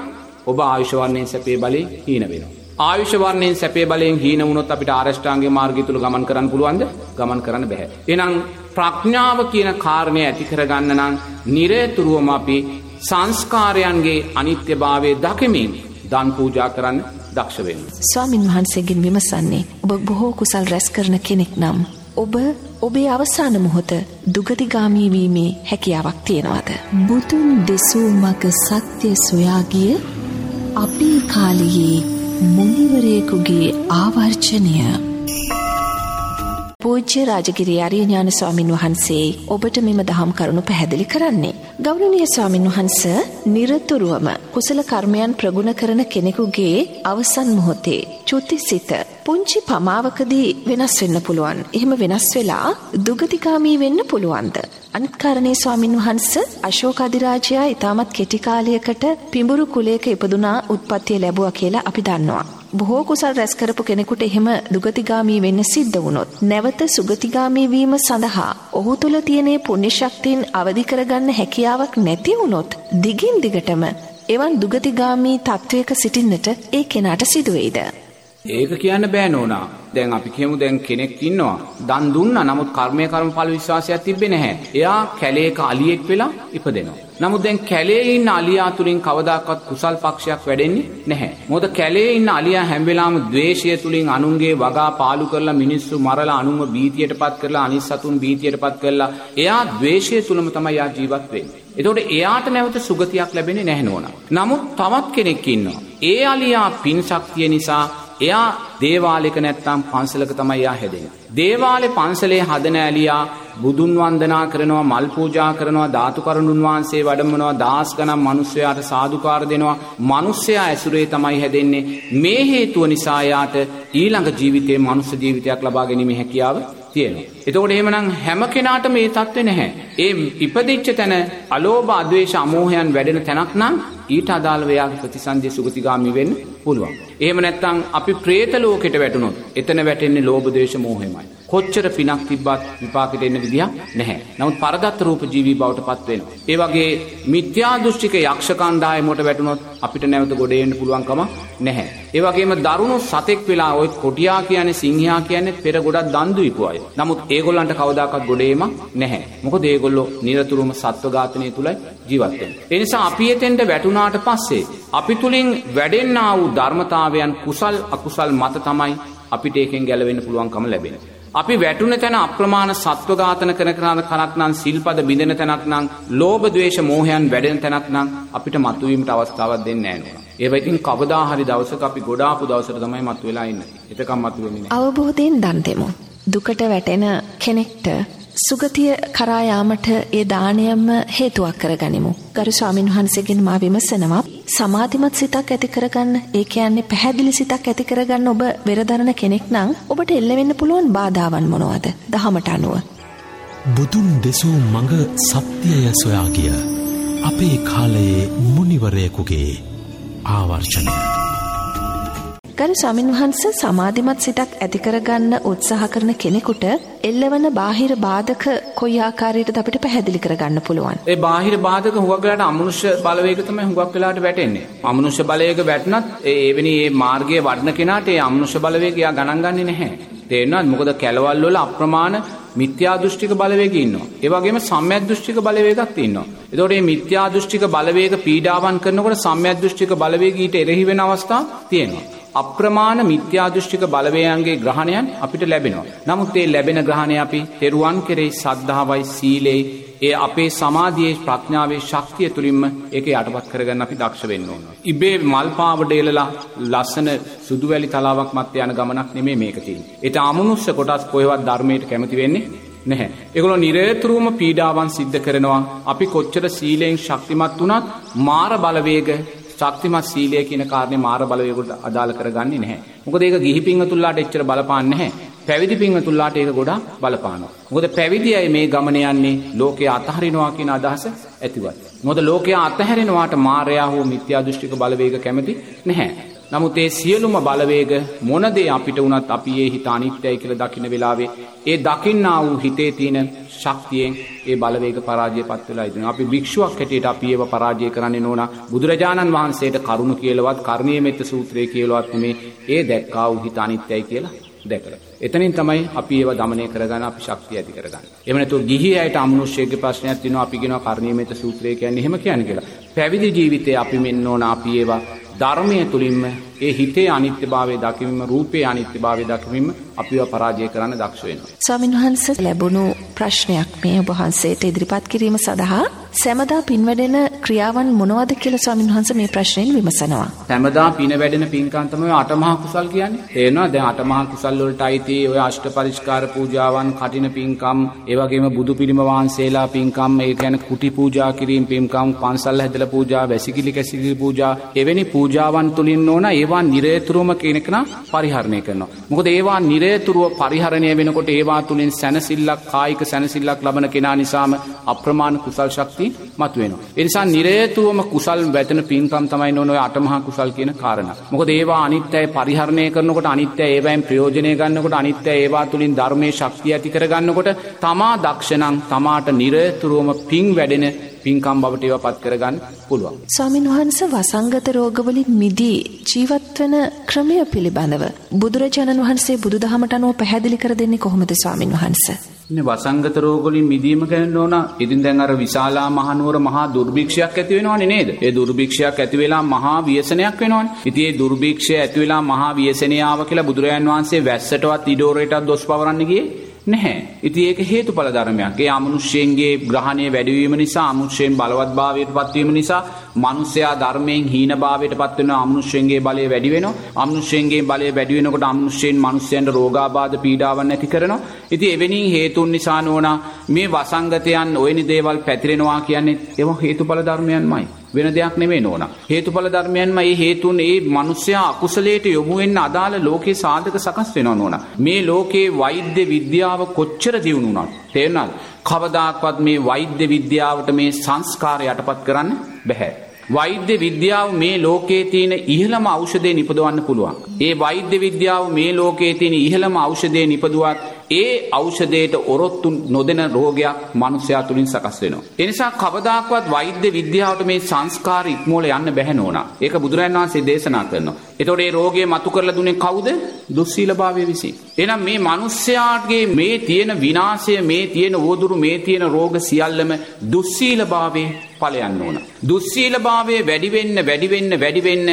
ඔබ ආයුෂ වර්ණයෙන් සැපේ බලේ හීන වෙනවා. ආයුෂ වර්ණයෙන් සැපේ බලයෙන් හීන වුණොත් අපිට ආරෂ්ඨාංගික මාර්ගය තුල ගමන් කරන්න පුළුවන්ද? ගමන් කරන්න බෑ. එහෙනම් ප්‍රඥාව කියන කාරණය ඇති කරගන්න නම් නිරේතුරුවම අපි සංස්කාරයන්ගේ අනිත්‍යභාවය දකිමින් දන් පූජා කරන්න දක්ෂ වෙන්න. ස්වාමින් වහන්සේගෙන් විමසන්නේ ඔබ බොහෝ කුසල් රැස් කරන කෙනෙක් නම් ඔබ ඔබේ අවසාන මොහොත දුගතිගාමී වීමේ හැකියාවක් තියෙනවද? බුදුන් දෙසූ මග සත්‍ය සොයාගිය අපේ කාලයේ මුනිවරයෙකුගේ ආවර්ජනය පූජ්‍ය රාජගිරි ආර්ය ඥාන ස්වාමින් වහන්සේ ඔබට මෙම දහම් කරුණු පැහැදිලි කරන්නේ. ගෞරවනීය ස්වාමින් වහන්ස নিরතුරුවම කුසල කර්මයන් ප්‍රගුණ කරන කෙනෙකුගේ අවසන් මොහොතේ චුතිසිත පුංචි පමාවකදී වෙනස් වෙන්න පුළුවන්. එහෙම වෙනස් වෙලා දුගතිගාමී වෙන්න පුළුවන්ද? අනිත් කාරණේ ස්වාමින් වහන්ස අශෝක අධිරාජයා ඊටමත් කෙටි කාලයකට පිඹුරු කුලයක ඉපදුනා උත්පත්තිය ලැබුවා කියලා අපි දන්නවා. බොහෝ කුසල් රැස් කරපු කෙනෙකුට එහෙම දුගතිගාමී වෙන්න සිද්ධ වුණොත් නැවත සුගතිගාමී වීම සඳහා ඔහු තුල තියෙන පුණ්‍ය ශක්තියින් අවදි කරගන්න හැකියාවක් නැති වුණොත් දිගින් දිගටම එවන් දුගතිගාමී තත්වයක සිටින්නට ඒ කෙනාට සිදුවේද ඒක කියන්න බෑ නෝනා. දැන් අපි කියමු දැන් කෙනෙක් ඉන්නවා. දන් දුන්නා නමුත් කර්මය කර්මඵල විශ්වාසයක් තිබ්බේ නැහැ. එයා කැලේක අලියෙක් වෙලා ඉපදෙනවා. නමුත් දැන් කැලේ ඉන්න අලියා තුලින් කවදාකවත් කුසල් පක්ෂයක් වැඩෙන්නේ නැහැ. මොකද කැලේ ඉන්න අලියා හැම වෙලාවෙම ද්වේෂය තුලින් අනුන්ගේ වගා පාලු කරලා මිනිස්සු මරලා අනුන්ව බීතියටපත් කරලා අනිත් සතුන් බීතියටපත් කරලා එයා ද්වේෂය තුලම තමයි යා ජීවත් වෙන්නේ. එතකොට එයාට නැවත සුගතියක් ලැබෙන්නේ නැහැ නෝනා. නමුත් තවත් කෙනෙක් ඉන්නවා. ඒ අලියා පින් ශක්තිය නිසා එයා දේවාලෙක නැත්තම් පන්සලක තමයි එයා හැදෙන්නේ. දේවාලේ පන්සලේ හදන ඇලියා බුදුන් වන්දනා කරනවා මල් පූජා කරනවා ධාතු කරුණුන් වහන්සේ වඩමනවා දාස් ගණන් මිනිස්සයාට සාදුකාර දෙනවා මිනිස්සයා ඇසුරේ තමයි හැදෙන්නේ මේ හේතුව නිසා යාට ඊළඟ ජීවිතේ මනුස්ස ජීවිතයක් ලබා ගැනීමේ හැකියාව තියෙනවා. එතකොට එහෙමනම් හැම කෙනාට මේ தත්ත්වේ නැහැ. ඒ ඉපදිච්ච තැන අලෝභ අද්වේෂ අමෝහයන් වැඩෙන තැනක් නම් ඊට අදාළව එයාගේ ප්‍රතිසන්දිය සුගතිගාමි වෙන්න පුළුවන්. එහෙම නැත්නම් අපි പ്രേත ලෝකෙට වැටුණොත් එතන වැටෙන්නේ ලෝභ ද්වේෂ මෝහයමයි. කොච්චර පිනක් තිබ්බත් විපාකෙට එන්න විදියක් නැහැ. නමුත් පරගත් රූප ජීවි බවටපත් වෙනවා. ඒ වගේ මිත්‍යා දෘෂ්ටික යක්ෂ කණ්ඩායමකට වැටුණොත් අපිට නැවත ගොඩ එන්න පුළුවන්කම නැහැ. ඒ වගේම දරුණු සතෙක් වෙලා ওই කොටියා කියන්නේ සිංහයා කියන්නේ පෙර ගොඩක් දන් දීපු අය. නමුත් ඒගොල්ලන්ට කවදාකවත් ගොඩ එීම නැහැ. මොකද ඒගොල්ලෝ නිරතුරුවම සත්ව ඝාතනය තුලයි ජීවත් වෙන්නේ. ඒ නිසා අපි එතෙන්ට වැටුණාට පස්සේ අපි තුලින් වැඩෙන්නා වූ ධර්මතාවයන් කුසල් අකුසල් මත තමයි අපිට ඒකෙන් ගැලවෙන්න පුළුවන්කම ලැබෙන්නේ. අපි වැටුන තැන අප්‍රමාණ සත්ව ඝාතන කරන කරන කනක් නම් සිල්පද බිඳෙන තැනක් නම් ලෝභ ද්වේෂ මෝහයන් වැඩෙන තැනක් නම් අපිට මතුවීමට අවස්ථාවක් දෙන්නේ නැහැ නෝනා. ඒව ඉතින් කවදා හරි දවසක අපි ගොඩාපු දවසට තමයි මතුවලා ඉන්නේ. එතකම් මතුවෙන්නේ නැහැ. අවබෝධයෙන් දන් දෙමු. දුකට වැටෙන කෙනෙක්ට සුගතිය කරා යාමට ඒ දානයම හේතුවක් කරගනිමු. ගරු ස්වාමින් වහන්සේගෙන් මා විමසනවා සමාධිමත් සිතක් ඇති කරගන්න ඒ කියන්නේ පැහැදිලි සිතක් ඇති කරගන්න ඔබ වෙරදරන කෙනෙක් නම් ඔබට එල්ල වෙන්න පුළුවන් බාධාවන් මොනවද? දහමට අනුව. බුදුන් දෙසූ මඟ සත්‍යය සොයා ගිය අපේ කාලයේ මුනිවරයෙකුගේ ආවර්ෂණය ගරු ස්වාමින් වහන්සේ සමාධිමත් සිතක් ඇති කරගන්න උත්සාහ කරන කෙනෙකුට එල්ලවන බාහිර බාධක කොයි ආකාරයටද අපිට පැහැදිලි කරගන්න පුළුවන්? ඒ බාහිර බාධක හුඟක් වෙලාට අමනුෂ්‍ය බලවේග තමයි හුඟක් වෙලාට වැටෙන්නේ. අමනුෂ්‍ය බලවේග වැටුණත් ඒ එවැනි මේ මාර්ගයේ වඩන කෙනාට ඒ අමනුෂ්‍ය බලවේගය ගණන් ගන්නේ නැහැ. තේරෙනවද? මොකද කැලවල් වල අප්‍රමාණ මිත්‍යා දෘෂ්ටික බලවේග ඉන්නවා. ඒ වගේම සම්‍යක් දෘෂ්ටික බලවේගත් ඉන්නවා. එතකොට මේ මිත්‍යා දෘෂ්ටික බලවේග පීඩාවන් කරනකොට සම්‍යක් දෘෂ්ටික බලවේග ඊට එරෙහි වෙන අවස්ථා තියෙනවා. අප්‍රමාණ මිත්‍යා දෘෂ්ටික බලවේයන්ගේ ග්‍රහණයන් අපිට ලැබෙනවා. නමුත් ඒ ලැබෙන ග්‍රහණය අපි තෙරුවන් කෙරෙහි සද්ධාවයි සීලෙයි ඒ අපේ සමාධියේ ප්‍රඥාවේ ශක්තිය තුළින්ම ඒක යටපත් කරගන්න අපි දක්ෂ වෙන්න ඕන. ඉබේ මල් පාවඩ එලලා ලස්සන සුදු වැලි තලාවක් මැත්තේ යන ගමනක් නෙමෙයි මේක තියෙන්නේ. ඒට අමනුෂ්‍ය කොටස් කොහෙවත් ධර්මයට කැමති වෙන්නේ නැහැ. ඒගොල්ලෝ නිරේතුරුවම පීඩාවන් සිද්ධ කරනවා. අපි කොච්චර සීලයෙන් ශක්තිමත් වුණත් මාර බලවේග ශක්තිමත් සීලය කියන කාරණේ මාර බලවේගයට අදාළ කරගන්නේ නැහැ. මොකද ඒක ගිහි පින්වතුන්ලාට එච්චර බලපාන්නේ නැහැ. පැවිදි පින්වතුන්ලාට ඒක ගොඩාක් බලපානවා. මොකද පැවිදි අය මේ ගමන යන්නේ ලෝකයේ අතහරිනවා කියන අදහස ඇතිවත්. මොකද ලෝකයේ අතහැරෙනවාට මායя හෝ මිත්‍යා දෘෂ්ටික බලවේග කැමති නැහැ. නමුත් ඒ සියලුම බලවේග මොනදේ අපිට වුණත් අපි ඒ හිත අනිත්‍යයි කියලා දකින වෙලාවේ ඒ දකින්නා වූ හිතේ තියෙන ශක්තියෙන් ඒ බලවේග පරාජය පත් වෙලා ඉතින් අපි භික්ෂුවක් හැටියට අපි ඒව පරාජය කරන්නේ නෝන බුදුරජාණන් වහන්සේට කරුණ කියලවත් කර්ණීය මෙත්ත සූත්‍රය කියලවත් මේ ඒ දැක්කා වූ හිත අනිත්‍යයි කියලා දැකලා. එතනින් තමයි අපි ඒව দমনය කරගන්න අපි ශක්තිය ඇති කරගන්න. එහෙම නැතුව ගිහි අයට අමනුෂ්‍යයේ ප්‍රශ්නයක් තියෙනවා අපි කියනවා කර්ණීය මෙත්ත සූත්‍රය කියන්නේ එහෙම කියන්නේ කියලා. පැවිදි ජීවිතේ අපි මෙන්න ඕන අපි ඒවා ධර්මය තුළින්ම ඒ හිතේ අනිත්‍යභාවය දකිමින්ම රූපයේ අනිත්‍යභාවය දකිමින්ම අපිව පරාජය කරන්න දක්ෂ වෙනවා. ස්වාමීන් වහන්සේ ලැබුණු ප්‍රශ්නයක් මේ ඔබ වහන්සේට ඉදිරිපත් කිරීම සඳහා සැමදා පින් වැඩෙන ක්‍රියාවන් මොනවද කියලා ස්වාමීන් වහන්සේ මේ ප්‍රශ්නයෙන් විමසනවා. සැමදා පින වැඩෙන පින්කම් තමයි අටමහා කුසල් කියන්නේ. තේරෙනවද? දැන් අටමහා කුසල් වලට අයිති ඔය අෂ්ට පරිස්කාර පූජාවන්, කටින පින්කම්, ඒ වගේම බුදු පිළිම වහන්සේලා පින්කම්, ඒ කියන්නේ කුටි පූජා කිරීම පින්කම්, පන්සල් හැදලා පූජා, වැසිකිලි කැසිකිලි පූජා, එවැනි පූජාවන් තුලින් ඕන ඒවා නිරේතුරුවම කෙනෙක්නා පරිහරණය කරනවා. මොකද ඒවා නිරේතුරුව පරිහරණය වෙනකොට ඒවා තුලින් සැනසෙල්ලක්, කායික සැනසෙල්ලක් ලබන කෙනා නිසාම අප්‍රමාණ කුසල් ශක්තිය මතුවෙනවා. ඒ නිසා නිරේතුරුවම කුසල් වැටෙන පින්කම් තමයි නෝන ඔය අටමහා කුසල් කියන කාරණා. මොකද ඒවා අනිත්‍යය පරිහරණය කරනකොට අනිත්‍යය ඒවයින් ප්‍රයෝජනය ගන්නකොට අනිත්‍යය ඒවා තුලින් ධර්මයේ ශක්තිය ඇති කරගන්නකොට තමා දක්ෂණං තමාට නිරේතුරුවම පින් වැඩෙන පින්කම් බවට ඒවා පත් කරගන්න පුළුවන්. ස්වාමින් වහන්සේ වසංගත රෝගවලින් මිදී ජීවත් වෙන ක්‍රමය පිළිබඳව බුදුරජාණන් වහන්සේ බුදුදහමට අනුව පැහැදිලි කර දෙන්නේ කොහොමද ස්වාමින් වහන්සේ? ඉතින් වසංගත රෝගවලින් මිදීම ගැන ඕන. ඉතින් දැන් අර විශාලා මහනුවර මහා දුර්භික්ෂයක් ඇති වෙනවනේ නේද? ඒ දුර්භික්ෂයක් ඇති වෙලා මහා ව්‍යසනයක් වෙනවනේ. ඉතින් ඒ දුර්භික්ෂය ඇති වෙලා මහා ව්‍යසනය ආව කියලා බුදුරජාන් වහන්සේ වැස්සටවත් ඉඩෝරයටත් දොස් පවරන්න ගියේ නැහැ. ඉතින් ඒක හේතුඵල ධර්මයක්. ඒ අමනුෂ්‍යයන්ගේ ග්‍රහණය වැඩිවීම නිසා අමනුෂ්‍යයන් බලවත්භාවයට පත්වීම නිසා මනුස්සයා ධර්මයෙන් හීනභාවයට පත් වෙනවා අමනුෂ්‍යයන්ගේ බලය වැඩි වෙනවා. අමනුෂ්‍යයන්ගේ බලය වැඩි වෙනකොට අමනුෂ්‍යයන් මනුස්සයන්ට රෝගාබාධ පීඩාවන් ඇති කරනවා. ඉතින් එවැනි හේතුන් නිසා නෝනා මේ වසංගතයන් ඔයනි දේවල් පැතිරෙනවා කියන්නේ ඒවා හේතුඵල ධර්මයන්මයි. වෙන දෙයක් නෙමෙයි නෝනා. හේතුඵල ධර්මයන්ම මේ හේතුන් ඒ මිනිස්යා අකුසලයට යොමු වෙන්න අදාළ ලෝකේ සාධක සකස් වෙනවා නෝනා. මේ ලෝකේ වෛද්‍ය විද්‍යාව කොච්චර දියුණු වුණත් තේරෙනවද? කවදාක්වත් මේ වෛද්‍ය විද්‍යාවට මේ සංස්කාර යටපත් කරන්න බෑ. වෛද්‍ය විද්‍යාව මේ ලෝකයේ තියෙන ඉහළම ඖෂධය නිපදවන්න පුළුවන්. ඒ වෛද්‍ය විද්‍යාව මේ ලෝකයේ තියෙන ඉහළම ඖෂධය නිපදුවත් ඒ ඖෂධයට ඔරොත්තු නොදෙන රෝගයක් මනුස්සයා තුලින් සකස් වෙනවා. ඒ නිසා කවදාකවත් වෛද්‍ය විද්‍යාවට මේ සංස්කාර ඉක්මෝල යන්න බැහැ නෝනා. ඒක බුදුරජාණන් වහන්සේ දේශනා කරනවා. එතකොට මේ රෝගය මතු කරලා දුන්නේ කවුද? දුස්සීලභාවය විසින්. එහෙනම් මේ මිනිස්යාගේ මේ තියෙන විනාශය, මේ තියෙන ඕදුරු, මේ තියෙන රෝග සියල්ලම දුස්සීලභාවයේ ඵලයන් ඕන. දුස්සීලභාවයේ වැඩි වෙන්න, වැඩි වෙන්න, වැඩි වෙන්න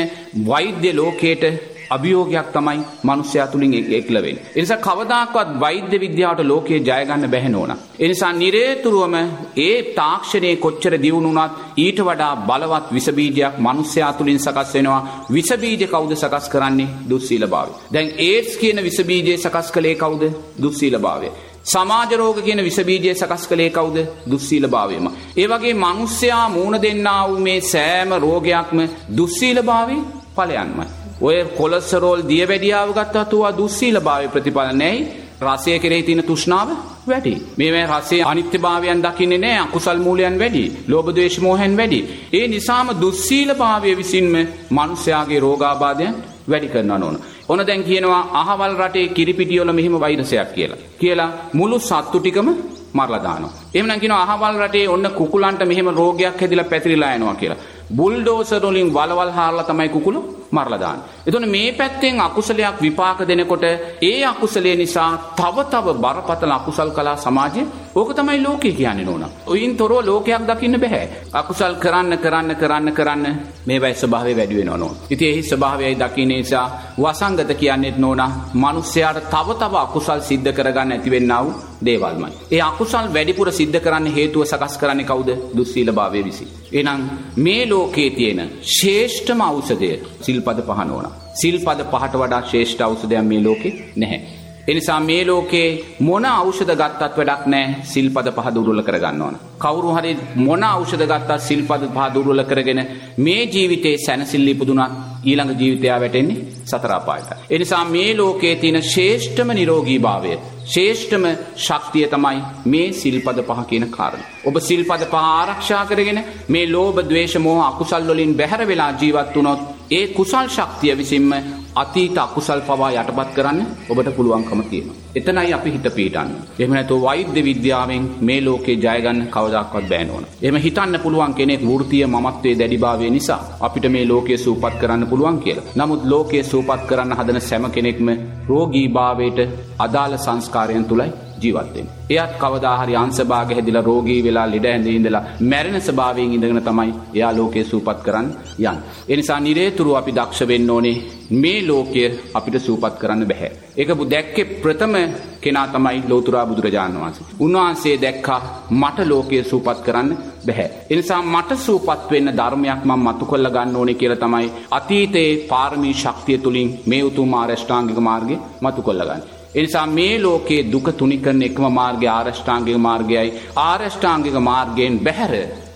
වෛද්‍ය ලෝකයට අභියෝගයක් තමයි මනුස්සයා තුලින් එක්ල වෙන්නේ. ඒ නිසා කවදාකවත් වෛද්‍ය විද්‍යාවට ලෝකයේ ජය ගන්න බැහැ නෝනා. ඒ නිසා නිරේතුරුවම ඒ තාක්ෂණයේ කොච්චර දියුණු වුණත් ඊට වඩා බලවත් විස බීජයක් මනුස්සයා තුලින් සකස් වෙනවා. විස බීජ කවුද සකස් කරන්නේ? දුස්සීලභාවය. දැන් ඒඩ්ස් කියන විස බීජය සකස් කළේ කවුද? දුස්සීලභාවය. සමාජ රෝග කියන විස බීජය සකස් කළේ කවුද? දුස්සීලභාවයම. ඒ වගේ මිනිස්සයා මූණ දෙන්නා වූ මේ සෑම රෝගයක්ම දුස්සීලභාවයේ ඵලයන්මයි. ඔය කොලෙස්ටරෝල් දියවැඩියාව ගත්තත් උවා දුස්සීලභාවයේ ප්‍රතිඵල නැයි. රසය කෙරෙහි තියෙන තෘෂ්ණාව වැඩි. මේ රසයේ අනිත්‍යභාවයන් දකින්නේ නැහැ. අකුසල් මූලයන් වැඩි. ලෝභ ද්වේෂ මෝහයන් වැඩි. ඒ නිසාම දුස්සීලභාවය විසින්ම මිනිස්යාගේ රෝගාබාධයන් වැඩි කරනවා නෝන. ඔන දැන් කියනවා අහවල් රටේ කිරිපිටියොල මෙහිම වෛරසයක් කියලා. කියලා මුළු සත්තු ටිකම මරලා දානවා. එහෙම නම් කියනවා අහවල් රටේ ඔන්න කුකුලන්ට මෙහෙම රෝගයක් හැදිලා පැතිරිලා යනවා කියලා. බුල්ඩෝසර් වලින් වලවල් හාරලා තමයි කුකුළු මරලා දාන්නේ. එතකොට මේ පැත්තෙන් අකුසලයක් විපාක දෙනකොට ඒ අකුසලයේ නිසා තව තව බරපතල අකුසල් කළා සමාජයේ ඕක තමයි ලෝකය කියන්නේ නෝනා. ඔයින් තොරව ලෝකයක් දකින්න බෑ. අකුසල් කරන්න කරන්න කරන්න කරන්න මේවයි ස්වභාවය වැඩි වෙනවා නෝන. ඉතින් එහි ස්වභාවයයි දකින්න නිසා වසංගත කියන්නේත් නෝනා මිනිස්යාට තව තව අකුසල් සිද්ධ කරගන්න ඇති වෙන්නා වූ දේවල්මයි. ඒ අකුසල් වැඩිපුර සිද්ධ කරන්න හේතුව සකස් කරන්නේ කවුද? දුස්සීලභාවය විසින්. එහෙනම් මේ ලෝකයේ තියෙන ශ්‍රේෂ්ඨම ඖෂධය සිල්පද පහ නෝනා. සිල්පද පහට වඩා ශ්‍රේෂ්ඨ ඖෂධයක් මේ ලෝකේ නැහැ. එනිසා මේ ලෝකේ මොන ඖෂධ ගත්තත් වැඩක් නැහැ සිල්පද පහ දුර්වල කරගන්න ඕන. කවුරු හරි මොන ඖෂධ ගත්තත් සිල්පද පහ දුර්වල කරගෙන මේ ජීවිතේ සැනසෙල්ල ඉපදුනත් ඊළඟ ජීවිතය වැටෙන්නේ සතර අපායට. ඒ නිසා මේ ලෝකයේ තියෙන ශ්‍රේෂ්ඨම නිරෝගීභාවය ශේෂ්ඨම ශක්තිය තමයි මේ සිල්පද පහ කියන කාරණ. ඔබ සිල්පද පහ ආරක්ෂා කරගෙන මේ ලෝභ ද්වේෂ මෝහ අකුසල් වලින් බැහැර වෙලා ජීවත් වුණොත් ඒ කුසල් ශක්තිය විසින්ම අතීත අකුසල් පවා යටපත් කරන්න ඔබට පුළුවන්කම තියෙනවා. එතනයි අපි හිත පීඩන්න. එහෙම නැත්නම් වෛද්‍ය විද්‍යාවෙන් මේ ලෝකේ ජය ගන්න කවදාකවත් බෑ නෝන. එහෙම හිතන්න පුළුවන් කෙනෙක් වෘත්තීය මමත්වයේ දැඩිභාවය නිසා අපිට මේ ලෝකයේ සූපත් කරන්න පුළුවන් කියලා. නමුත් ලෝකයේ සූපත් කරන්න හදන සෑම කෙනෙක්ම රෝගීභාවයට අදාළ සංස්කාරයන් තුලයි ජීවත් වෙන්නේ. එයත් කවදා හරි අංශභාග හැදිලා රෝගී වෙලා ලෙඩ ඇඳේ ඉඳලා මැරෙන ස්වභාවයෙන් ඉඳගෙන තමයි එයා ලෝකයේ සූපත් කරන්න යන්නේ. ඒ නිසා නිරේතුරු අපි දක්ෂ වෙන්න ඕනේ මේ ලෝකය අපිට සූපත් කරන්න බෑ. ඒක දැක්කේ ප්‍රථම කෙනා තමයි ලෝතුරා බුදුරජාණන් වහන්සේ. උන්වහන්සේ දැක්කා මට ලෝකය සූපත් කරන්න බැහැ. එනිසා මට සූපත් වෙන්න ධර්මයක් මම මතු කොල්ල ගන්න ඕනේ කියලා තමයි අතීතයේ පාරමී ශක්තිය තුලින් මේ උතුම් ආරෂ්ඨාංගික මාර්ගය මතු කොල්ල ගන්න. එනිසා මේ ලෝකයේ දුක තුනි කරන එකම මාර්ගය ආරෂ්ඨාංගික මාර්ගයයි. ආරෂ්ඨාංගික මාර්ගයෙන් බැහැර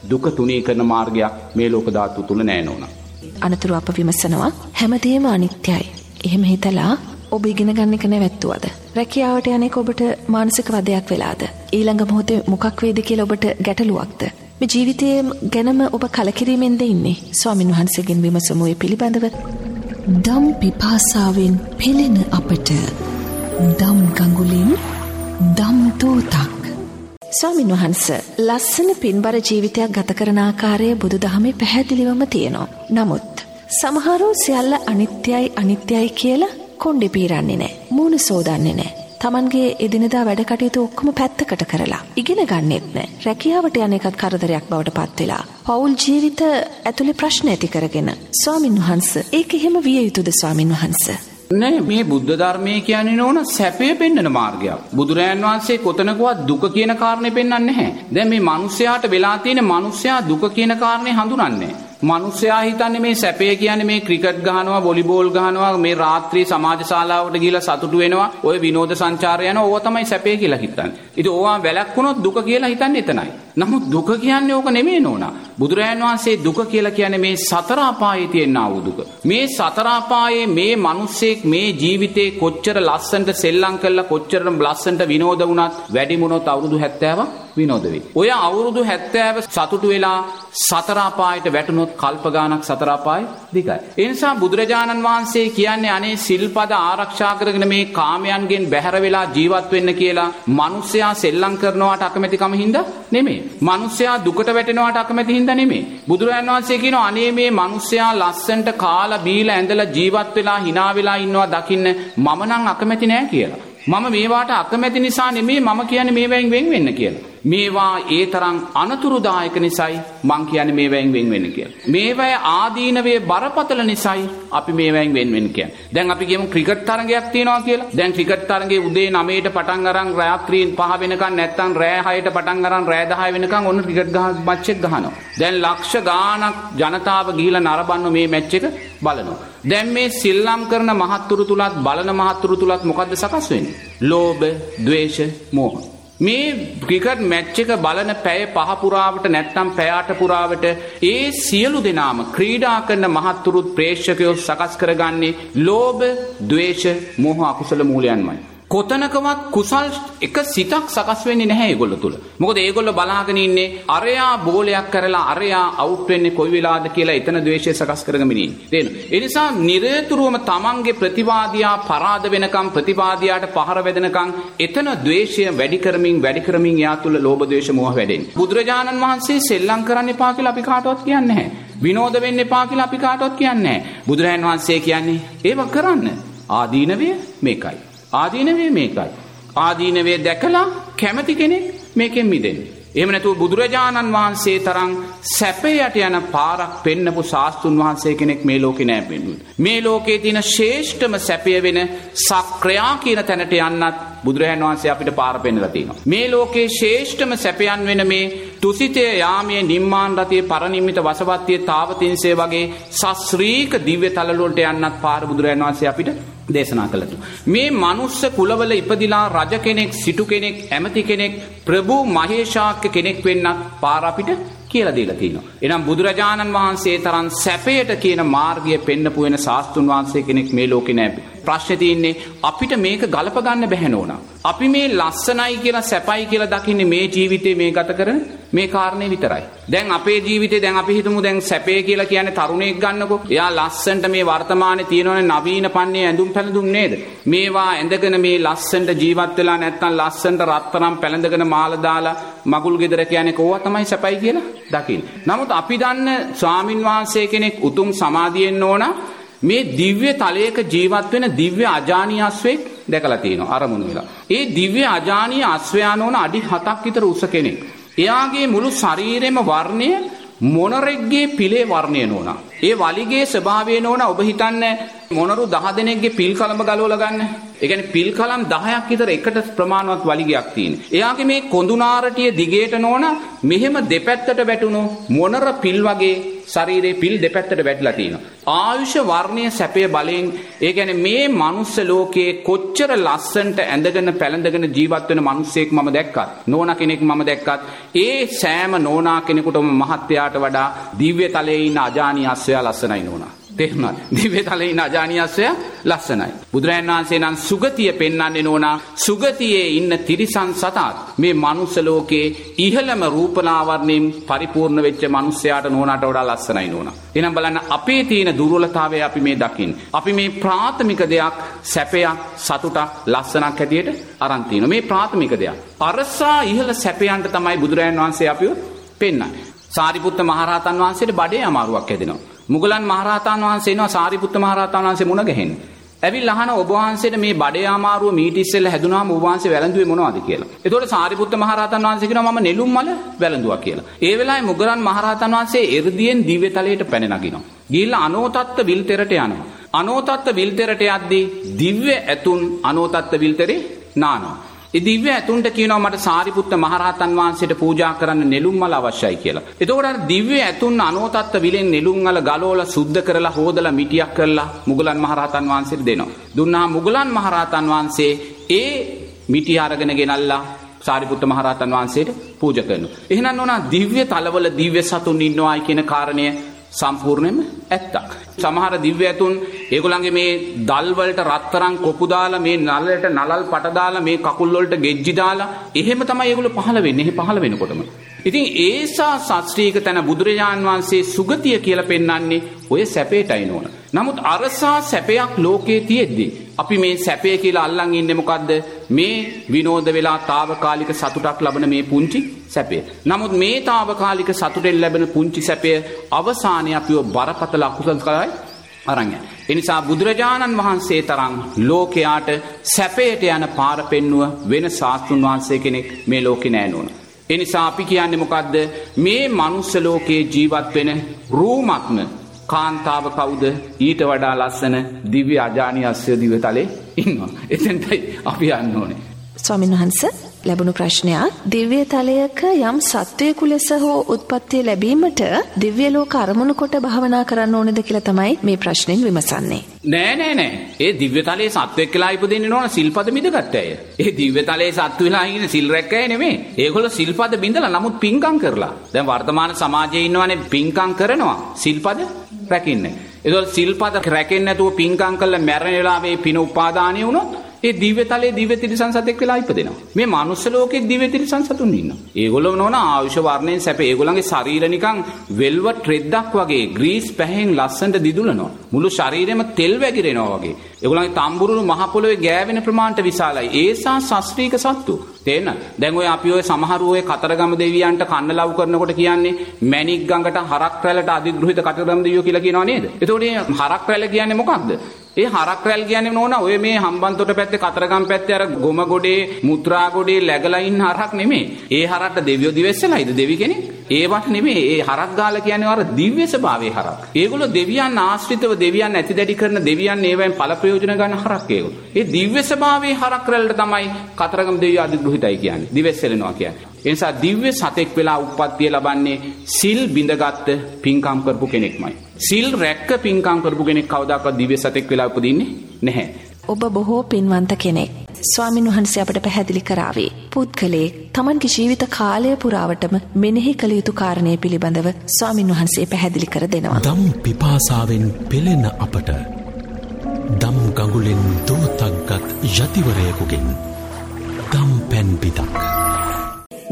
දුක තුනී කරන මාර්ගයක් මේ ලෝක ධාතු තුල නෑ නෝනා. අනතුරු අප විමසනවා හැමදේම අනිත්‍යයි. එහෙම හිතලා ඔබ ඉගෙන ගන්න එක නැවැත්තුවද. රැකියාවට යනෙක ඔබට මානසික වදයක් වෙලාද. ඊළඟ මොහොතේ මොකක් වේද කියලා ඔබට ගැටලුවක්ද. මේ ජීවිතයේ ගැනම ඔබ කලකිරීමෙන්ද ඉන්නේ. ස්වාමින් වහන්සේගෙන් විමසමු ඒ පිළිබඳව. දම් පිපාසාවෙන් පෙළෙන අපට දම් ගඟුලින් දම් දෝතක්. ස්වාමින් වහන්ස ලස්සන පින්බර ජීවිතයක් ගත කරන ආකාරය බුදු දහමේ පැහැදිලිවම තියෙනවා. නමුත් සමහරෝ සියල්ල අනිත්‍යයි අනිත්‍යයි කියලා කොණ්ඩි පීරන්නේ නෑ. මූුණ සෝදන්නේ නෑ. තමන්ගේ එදිනදා වැඩ කටයුතු ඔක්කොම පැත්තකට කරලා ඉගෙන ගන්නෙත් නෑ. රැකියාවට යන එකත් කරදරයක් බවට පත් වෙලා. පවුල් ජීවිත ඇතුලේ ප්‍රශ්න ඇති කරගෙන. ස්වාමින් වහන්ස ඒක එහෙම විය යුතුද ස්වාමින් වහන්ස. නෑ මේ බුද්ධ ධර්මය කියන්නේ නෝන සැපය පෙන්වන මාර්ගයක්. බුදුරජාන් වහන්සේ කොතනකවත් දුක කියන කාරණේ පෙන්වන්නේ නැහැ. දැන් මේ මිනිස්යාට වෙලා තියෙන මිනිස්යා දුක කියන කාරණේ හඳුනන්නේ මනුස්සයා හිතන්නේ මේ සැපේ කියන්නේ මේ ක්‍රිකට් ගහනවා වොලිබෝල් ගහනවා මේ රාත්‍රී සමාජ ශාලාවට ගිහිලා සතුටු වෙනවා ඔය විනෝද සංචාරය යනවා ඕවා තමයි සැපේ කියලා හිතන්නේ. ඉතින් ඕවා වැළැක්වුණොත් දුක කියලා හිතන්නේ එතනයි. නමුත් දුක කියන්නේ ඕක නෙමෙයි නෝනා. බුදුරජාණන් වහන්සේ දුක කියලා කියන්නේ මේ සතර අපායේ තියෙනා වූ දුක. මේ සතර අපායේ මේ මිනිස්සෙක් මේ ජීවිතේ කොච්චර ලස්සනට සෙල්ලම් කළා කොච්චර ලස්සනට විනෝද වුණත් වැඩි මොනොත් අවුරුදු 70ක් විනෝද වෙයි. ඔය අවුරුදු 70 සතුටු වෙලා සතර අපායට වැටුනොත් කල්ප ගානක් සතර අපාය දිගයි. ඒ නිසා බුදුරජාණන් වහන්සේ කියන්නේ අනේ සිල්පද ආරක්ෂා කරගෙන මේ කාමයන්ගෙන් බැහැර වෙලා ජීවත් වෙන්න කියලා මිනිස්සයා සෙල්ලම් කරනවාට අකමැතිකම හින්දා නෙමෙයි. මිනිස්සයා දුකට වැටෙනවාට අකමැති හින්දා නෙමෙයි. බුදුරජාණන් වහන්සේ කියනවා අනේ මේ මිනිස්සයා ලස්සන්ට කාලා බීලා ඇඳලා ජීවත් වෙලා hina වෙලා ඉන්නවා දකින්න මම නම් අකමැති නෑ කියලා. මම මේවාට අකමැති නිසා නෙමේ මම කියන්නේ මේවයින් වෙන් වෙන්න කියලා. මේවා ඒ තරම් අනතුරුදායක නිසායි මං කියන්නේ මේවයින් වෙන් වෙන්න කියලා. මේවැය ආදීනවේ බරපතල නිසායි අපි මේවයින් වෙන් වෙන්න කියන්නේ. දැන් අපි කියමු ක්‍රිකට් තරගයක් තියෙනවා කියලා. දැන් ක්‍රිකට් තරගයේ උදේ 9ට පටන් අරන් රාත්‍රී 5 වෙනකන් නැත්තම් රෑ 6ට පටන් අරන් රෑ 10 වෙනකන් ඔන්න ක්‍රිකට් ගහ මැච් එක ගහනවා. දැන් ලක්ෂ ගාණක් ජනතාව ගිහිලා නරඹන්න මේ මැච් එක බලනවා. දැන් මේ සිල්ලම් කරන මහත්තුරු තුලත් බලන මහත්තුරු තුලත් මොකද්ද සකස් වෙන්නේ? ලෝභ, ද්වේෂ, මෝහ. මේ ක්‍රිකට් මැච් එක බලන පැය පහ පුරාවට නැත්නම් පැය අට පුරාවට ඒ සියලු දෙනාම ක්‍රීඩා කරන මහත්තුරුත් ප්‍රේක්ෂකයෝ සකස් කරගන්නේ ලෝභ, ද්වේෂ, මෝහ අකුසල මූලයන්මයි. කොතනකවත් කුසල් එක සිතක් සකස් වෙන්නේ නැහැ ඒගොල්ලෝ තුල. මොකද ඒගොල්ලෝ බලාගෙන ඉන්නේ අරයා බෝලයක් කරලා අරයා අවුට් වෙන්නේ කොයි වෙලාවද කියලා එතන ද්වේෂය සකස් කරගෙන ඉන්නේ. තේරෙනවද? ඒ නිසා නිරතුරුවම තමන්ගේ ප්‍රතිවාදියා පරාද වෙනකම් ප්‍රතිවාදියාට පහර වැදෙනකම් එතන ද්වේෂය වැඩි කරමින් වැඩි කරමින් යා තුල ලෝභ ද්වේෂ මෝහ වැඩෙන්නේ. බුදුරජාණන් වහන්සේ සෙල්ලම් කරන්න එපා කියලා අපි කාටවත් කියන්නේ නැහැ. විනෝද වෙන්න එපා කියලා අපි කාටවත් කියන්නේ නැහැ. බුදුරජාණන් වහන්සේ කියන්නේ ඒව කරන්න. ආදීනවය මේකයි. ආදීනවේ මේකයි. ආදීනවේ දැකලා කැමති කෙනෙක් මේකෙන් මිදෙන්න. එහෙම නැතුව බුදුරජාණන් වහන්සේ තරම් සැපයට යන පාරක් පෙන්නපු ශාස්ත්‍රුන් වහන්සේ කෙනෙක් මේ ලෝකේ නෑ පෙන්වුවේ. මේ ලෝකේ තියෙන ශ්‍රේෂ්ඨම සැපය වෙන සක්‍රයා කියන තැනට යන්නත් බුදුරජාණන් වහන්සේ අපිට පාර පෙන්නලා තියෙනවා. මේ ලෝකේ ශ්‍රේෂ්ඨම සැපයන් වෙන මේ තුසිතය යාමයේ නිම්මාන රතිය පරනිම්මිත වසවත්තිය තාවතින්සේ වගේ සස්්‍රීක දිව්‍ය තලලොලට යන්නත් පාර බුදුරජාණන් වහන්සේ අපිට දේශනා කළතු. මේ මනුස්ස කුලවල ඉපදිලා රජ කෙනෙක් සිටු කෙනෙක් ඇමති කෙනෙක් ප්‍රභූ මහේශාක්‍ය කෙනෙක් වෙන්නත් පාරපිට කියලා දීලා තිනවා. එනම් බුදුරජාණන් වහන්සේ තරම් සැපයට කියන මාර්ගය පෙන්නපු වෙන ශාස්ත්‍රුන් වහන්සේ කෙනෙක් මේ ලෝකේ නැහැ. ප්‍රශ්නේ තියෙන්නේ අපිට මේක ගලප ගන්න බැහැ නෝනා. අපි මේ ලස්සනයි කියලා සැපයි කියලා දකින්නේ මේ ජීවිතේ මේ ගත කරන මේ කාරණේ විතරයි. දැන් අපේ ජීවිතේ දැන් අපි හිතමු දැන් සැපේ කියලා කියන්නේ තරුණයෙක් ගන්නකෝ. එයා ලස්සනට මේ වර්තමානයේ තියෙනවනේ නවීන පන්නේ ඇඳුම් පැළඳුම් නේද? මේවා ඇඳගෙන මේ ලස්සනට ජීවත් වෙලා නැත්නම් ලස්සනට රත්තරන් පැළඳගෙන මාල දාලා මගුල් ගෙදර කියන්නේ කෝවා තමයි සැපයි කියලා දකින්න. නමුත් අපි දන්න ස්වාමින් වහන්සේ කෙනෙක් උතුම් සමාධියෙන් ඕන මේ දිව්‍ය තලයක ජීවත් වෙන දිව්‍ය අජානීය අස්වෙක් දැකලා තියෙනවා අරමුණු වෙලා. ඒ දිව්‍ය අජානීය අස්වැයන් ඕන අඩි 7ක් විතර උස කෙනෙක්. එයාගේ මුළු ශරීරෙම වර්ණය මොනරෙක්ගේ පිලේ වර්ණය නෝනා. ඒ වලිගේ ස්වභාවය නෝනා ඔබ හිතන්නේ මොනරු 10 දෙනෙක්ගේ පිල් කලඹ ගලවලා ගන්න. ඒ කියන්නේ පිල් කලම් 10ක් විතර එකට ප්‍රමාණවත් වලිගයක් තියෙන. එයාගේ මේ කොඳුනාරටිය දිගේට නෝනා මෙහෙම දෙපැත්තට වැටුණු මොනර පිල් වගේ ශරීරයේ පිල් දෙපැත්තට වැටලා තියෙනවා. ආයුෂ වර්ණීය සැපය බලෙන් ඒ කියන්නේ මේ මනුස්ස ලෝකයේ කොච්චර ලස්සනට ඇඳගෙන පැළඳගෙන ජීවත් වෙන මිනිස්සෙක් මම දැක්කත් නෝනා කෙනෙක් මම දැක්කත් ඒ සෑම නෝනා කෙනෙකුටම මහත්යාට වඩා දිව්‍ය තලයේ ඉන්න අජානීය අස්සයා ලස්සනයි නෝනා. තේරුණාද? දිව්‍ය තලයේ ඉන්න අජානියස්සය ලස්සනයි. බුදුරජාණන් වහන්සේ නම් සුගතිය පෙන්වන්නේ නෝනා සුගතියේ ඉන්න තිරිසන් සතාත් මේ මනුස්ස ලෝකේ ඉහළම රූපනාවරණයෙන් පරිපූර්ණ වෙච්ච මිනිස්සයාට නෝනාට වඩා ලස්සනයි නෝනා. එහෙනම් බලන්න අපේ තියෙන දුර්වලතාවය අපි මේ දකින්නේ. අපි මේ ප්‍රාථමික දෙයක් සැපයක් සතුටක් ලස්සනක් හැටියට අරන් තිනවා. මේ ප්‍රාථමික දෙයක්. අරසා ඉහළ සැපයන්ට තමයි බුදුරජාණන් වහන්සේ අපිව පෙන්වන්නේ. සාරිපුත්ත මහරහතන් වහන්සේට බඩේ අමාරුවක් හැදෙනවා. මුගලන් මහරහතන් වහන්සේ එනවා සාරිපුත්ත මහරහතන් වහන්සේ මුණ ගැහෙන්න. ඇවිල්ලා අහන ඔබ වහන්සේට මේ බඩේ ආමාරුව මීට ඉස්සෙල්ලා හැදුනාම ඔබ වහන්සේ වැළඳුවේ මොනවද කියලා. එතකොට සාරිපුත්ත මහරහතන් වහන්සේ කියනවා මම නෙළුම් මල වැළඳුවා කියලා. ඒ වෙලාවේ මුගලන් මහරහතන් වහන්සේ එ르දියෙන් දිව්‍ය තලයට පැන නගිනවා. ගිහිල්ලා අනෝතත්ත්ව විල්තරට යනවා. අනෝතත්ත්ව විල්තරට යද්දී දිව්‍ය ඇතුන් අනෝතත්ත්ව විල්තරේ නානවා. ඒ දිව්‍ය ඇතුන්ට කියනවා මට සාරිපුත්ත මහරහතන් වහන්සේට පූජා කරන්න නෙළුම් මල අවශ්‍යයි කියලා. එතකොට අර දිව්‍ය ඇතුන් අනෝතත්ත විලෙන් නෙළුම් මල ගලවලා සුද්ධ කරලා හොදලා මිටියක් කරලා මුගලන් මහරහතන් වහන්සේට දෙනවා. දුන්නා මුගලන් මහරහතන් වහන්සේ ඒ මිටි අරගෙන ගෙනල්ලා සාරිපුත්ත මහරහතන් වහන්සේට පූජා කරනවා. එහෙනම් නෝනා දිව්‍ය තලවල දිව්‍ය සතුන් ඉන්නවායි කියන කාරණය සම්පූර්ණයෙන්ම ඇත්තක්. සමහර දිව්‍ය ඇතුන් ඒගොල්ලන්ගේ මේ දල් වලට රත්තරන් කොපු දාලා මේ නලලට නලල් පට දාලා මේ කකුල් වලට ගෙජ්ජි දාලා එහෙම තමයි ඒගොල්ලෝ පහළ වෙන්නේ. එහෙ පහළ වෙනකොටම. ඉතින් ඒසා සත්‍රීක තන බුදුරජාන් වහන්සේ සුගතිය කියලා පෙන්වන්නේ ඔය සැපේටයි නෝන. නමුත් අරසා සැපයක් ලෝකයේ තියෙද්දි අපි මේ සැපය කියලා අල්ලන් ඉන්නේ මොකද්ද? මේ විනෝද වෙලා తాවකාලික සතුටක් ලබන මේ පුංචි සැපය. නමුත් මේ తాවකාලික සතුටෙන් ලැබෙන පුංචි සැපය අවසානයේ අපිව බරපතල අකුසල කරයි අරන් යන. ඒ නිසා බුදුරජාණන් වහන්සේ තරම් ලෝකයාට සැපයට යන පාර පෙන්නුව වෙන ශාස්ත්‍රුන් වහන්සේ කෙනෙක් මේ ලෝකේ නෑ නෝන. ඒ නිසා අපි කියන්නේ මොකද්ද? මේ මනුස්ස ලෝකයේ ජීවත් වෙන රූමත්ම කාන්තාව කවුද ඊට වඩා ලස්සන දිව්‍ය අජානී අස්ය දිව්‍ය තලේ ඉන්නවා. එතෙන්ටයි අපි යන්න ඕනේ. ස්වාමීන් වහන්ස ලැබුණු ප්‍රශ්නයක් දිව්‍ය තලයක යම් සත්වයෙකු ලෙස හෝ උත්පත්තිය ලැබීමට දිව්‍ය ලෝක අරමුණු කොට භාවනා කරන්න ඕනේද කියලා තමයි මේ ප්‍රශ්නෙන් විමසන්නේ. නෑ නෑ නෑ. ඒ දිව්‍ය තලයේ සත්වෙක් කියලා ඉපදෙන්නේ නෝන සිල්පද බිඳගත්ත අය. ඒ දිව්‍ය තලයේ සත්තු වෙලා ඉන්නේ සිල් රැක්ක අය නෙමෙයි. ඒගොල්ලෝ සිල්පද බිඳලා නමුත් පිංකම් කරලා. දැන් වර්තමාන සමාජයේ ඉන්නවනේ පිංකම් කරනවා. සිල්පද රැකින්නේ. ඒතකොට සිල්පද රැකෙන්නේ නැතුව පිංකම් කළා මැරෙන වෙලාවේ පින උපාදානිය වුණොත් ඒ දිව්‍ය තලයේ දිව්‍ය තිරිසන් සතෙක් වෙලා ඉපදෙනවා. මේ මනුස්ස ලෝකේ දිව්‍ය තිරිසන් සතුන් ඉන්නවා. ඒගොල්ලෝ නෝන ආයුෂ වර්ණයෙන් සැප ඒගොල්ලන්ගේ ශරීර නිකන් වෙල්වට් රෙද්දක් වගේ ග්‍රීස් පැහෙන් ලස්සනට දිදුලනවා. මුළු ශරීරෙම තෙල් වැగిරෙනවා වගේ. ඒගොල්ලන්ගේ තම්බුරුණු මහ පොළොවේ ගෑවෙන ප්‍රමාණයට විශාලයි. ඒසා ශාස්ත්‍රීය සත්තු. තේන්න දැන් ඔය අපි ඔය සමහර ඔය කතරගම දෙවියන්ට කන්න ලව් කරනකොට කියන්නේ මැණික් ගඟට හරක් රැළට අධිග්‍රහිත කතරගම දෙවියෝ කියලා කියනවා නේද? එතකොට මේ හරක් රැළ කියන්නේ මොකක්ද? ඒ හරක් රැල් කියන්නේ නෝන ඔය මේ හම්බන්තොට පැත්තේ කතරගම් පැත්තේ අර ගොම ගොඩේ මුත්‍රා ගොඩේ läගලා ඉන්න හරක් නෙමෙයි. ඒ හරක්ට දෙවියෝ දිවෙස්සලායිද දෙවි කෙනෙක්? ඒවට නෙමෙයි. ඒ හරක් ගාලා කියන්නේ අර දිව්‍ය ස්වභාවයේ හරක්. ඒගොල්ලෝ දෙවියන් ආශ්‍රිතව දෙවියන් ඇති දැඩි කරන දෙවියන් ඒවෙන් ඵල ප්‍රයෝජන ගන්න හරක් ඒගොල්ලෝ. ඒ දිව්‍ය ස්වභාවයේ හරක් රැල්ලට තමයි කතරගම දෙවියෝ අධිග්‍රහිතයි කියන්නේ. දිවෙස්සලනවා කියන්නේ. ඒ නිසා දිව්‍ය සතෙක් වෙලා උප්පත්තිය ලබන්නේ සිල් බිඳගත්ත පින්කම් කරපු කෙනෙක්මයි. සිල් රැක්ක පින්කම් කරපු කෙනෙක් කවදාකවත් දිව්‍ය සතෙක් වෙලා උපදින්නේ නැහැ. ඔබ බොහෝ පින්වන්ත කෙනෙක්. ස්වාමින් වහන්සේ අපට පැහැදිලි කරාවේ. පුද්ගලයෙක් තමන්ගේ ජීවිත කාලය පුරාවටම මෙනෙහි කළ යුතු කාරණය පිළිබඳව ස්වාමින් වහන්සේ පැහැදිලි කර දෙනවා. දම් පිපාසාවෙන් පෙළෙන අපට දම් ගඟුලෙන් දෝතක්ගත් යතිවරයකුගෙන් දම් පැන් පිතක්.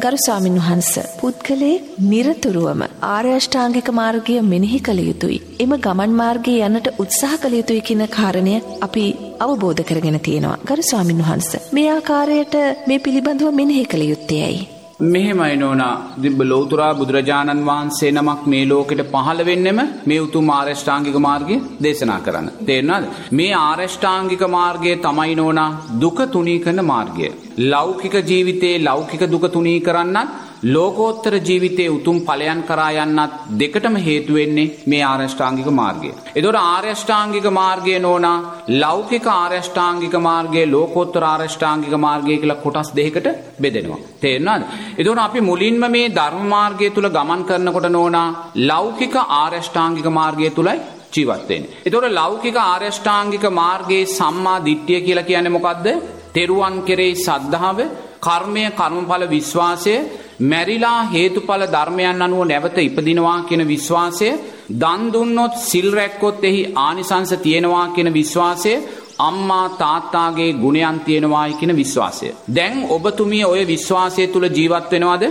ගරු ස්වාමින් වහන්ස පුද්ගලයෙක් නිරතුරුවම ආර්යෂ්ඨාංගික මාර්ගය මෙනෙහි කළ යුතුයි. එම ගමන් මාර්ගයේ යන්නට උත්සාහ කළ යුතුයි කියන කාරණය අපි අවබෝධ කරගෙන තියෙනවා. ගරු ස්වාමින් වහන්ස මේ ආකාරයට මේ පිළිබඳව මෙනෙහි කළ යුත්තේයි. මෙහෙමයි නෝනා දිබ්බ ලෝතුරා බුදුරජාණන් වහන්සේ නමක් මේ ලෝකෙට පහළ වෙන්නෙම මේ උතුම් ආරෂ්ඨාංගික මාර්ගය දේශනා කරන්න. තේරෙනවද? මේ ආරෂ්ඨාංගික මාර්ගය තමයි නෝනා දුක තුනී කරන මාර්ගය. ලෞකික ජීවිතේ ලෞකික දුක තුනී කරන්නත් ලෝකෝත්තර ජීවිතයේ උතුම් ඵලයන් කරා යන්නත් දෙකටම හේතු වෙන්නේ මේ ආරෂ්ඨාංගික මාර්ගය. ඒතකොට ආරෂ්ඨාංගික මාර්ගය නෝනා ලෞකික ආරෂ්ඨාංගික මාර්ගය ලෝකෝත්තර ආරෂ්ඨාංගික මාර්ගය කියලා කොටස් දෙකකට බෙදෙනවා. තේරෙනවද? ඒතකොට අපි මුලින්ම මේ ධර්ම මාර්ගය තුල ගමන් කරනකොට නෝනා ලෞකික ආරෂ්ඨාංගික මාර්ගය තුලයි ජීවත් වෙන්නේ. ඒතකොට ලෞකික ආරෂ්ඨාංගික මාර්ගයේ සම්මා දිට්ඨිය කියලා කියන්නේ මොකද්ද? තෙරුවන් කෙරෙහි සද්ධාව, කර්මය, කර්මඵල විශ්වාසය මැරිලා හේතුඵල ධර්මයන් අනුව නැවත ඉපදිනවා කියන විශ්වාසය දන් දුන්නොත් සිල් රැක්කොත් එහි ආනිසංස තියෙනවා කියන විශ්වාසය අම්මා තාත්තාගේ ගුණයන් තියෙනවායි කියන විශ්වාසය. දැන් ඔබතුමිය ඔය විශ්වාසය තුල ජීවත් වෙනවද?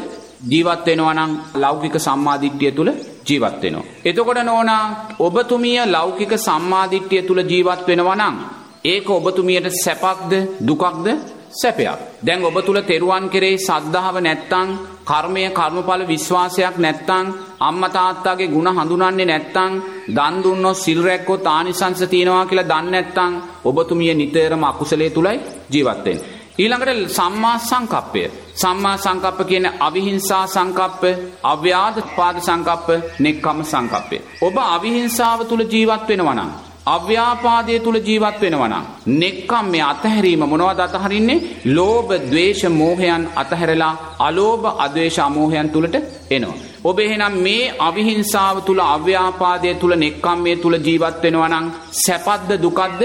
ජීවත් වෙනවා නම් ලෞකික සම්මාදිට්ඨිය තුල ජීවත් වෙනවා. එතකොට නෝනා ඔබතුමිය ලෞකික සම්මාදිට්ඨිය තුල ජීවත් වෙනවා නම් ඒක ඔබතුමියට සැපක්ද දුකක්ද සැපයක්. දැන් ඔබ තුල තෙරුවන් කෙරෙහි සද්ධාව නැත්තම්, කර්මය කර්මඵල විශ්වාසයක් නැත්තම්, අම්මා තාත්තාගේ ಗುಣ හඳුනන්නේ නැත්තම්, දන් දුන්නොත් සිල් රැක්කොත් ආනිසංස තියනවා කියලා දන්නේ නැත්තම්, ඔබතුමිය නිතරම අකුසලයේ තුලයි ජීවත් වෙන්නේ. ඊළඟට සම්මා සංකප්පය. සම්මා සංකප්ප කියන්නේ අවිහිංසා සංකප්ප, අව්‍යාද පාද සංකප්ප, නෙක්ඛම් සංකප්පය. ඔබ අවිහිංසාව තුල ජීවත් වෙනවා නම් අව්‍යාපාදය තුල ජීවත් වෙනවා නම් නෙක්කම් මේ අතහැරීම මොනවද අතහරින්නේ? ලෝභ, ද්වේෂ, මෝහයන් අතහැරලා අලෝභ, අද්වේෂ, අමෝහයන් තුලට එනවා. ඔබ එහෙනම් මේ අවිහිංසාව තුල අව්‍යාපාදය තුල නෙක්කම්මේ තුල ජීවත් වෙනවා නම් සැපද්ද දුකද්ද?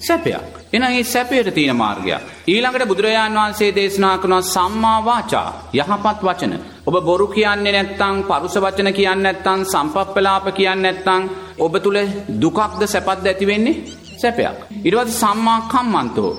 සැපයක්. එහෙනම් මේ සැපයට තියෙන මාර්ගයක්. ඊළඟට බුදුරජාන් වහන්සේ දේශනා කරන සම්මා වාචා යහපත් වචන. ඔබ බොරු කියන්නේ නැත්නම් පරුස වචන කියන්නේ නැත්නම් සම්පප්පලාප කියන්නේ නැත්නම් ඔබ තුල දුකක්ද සැපක්ද ඇති වෙන්නේ? සැපයක්. ඊට පස්සේ සම්මා කම්මන්තෝ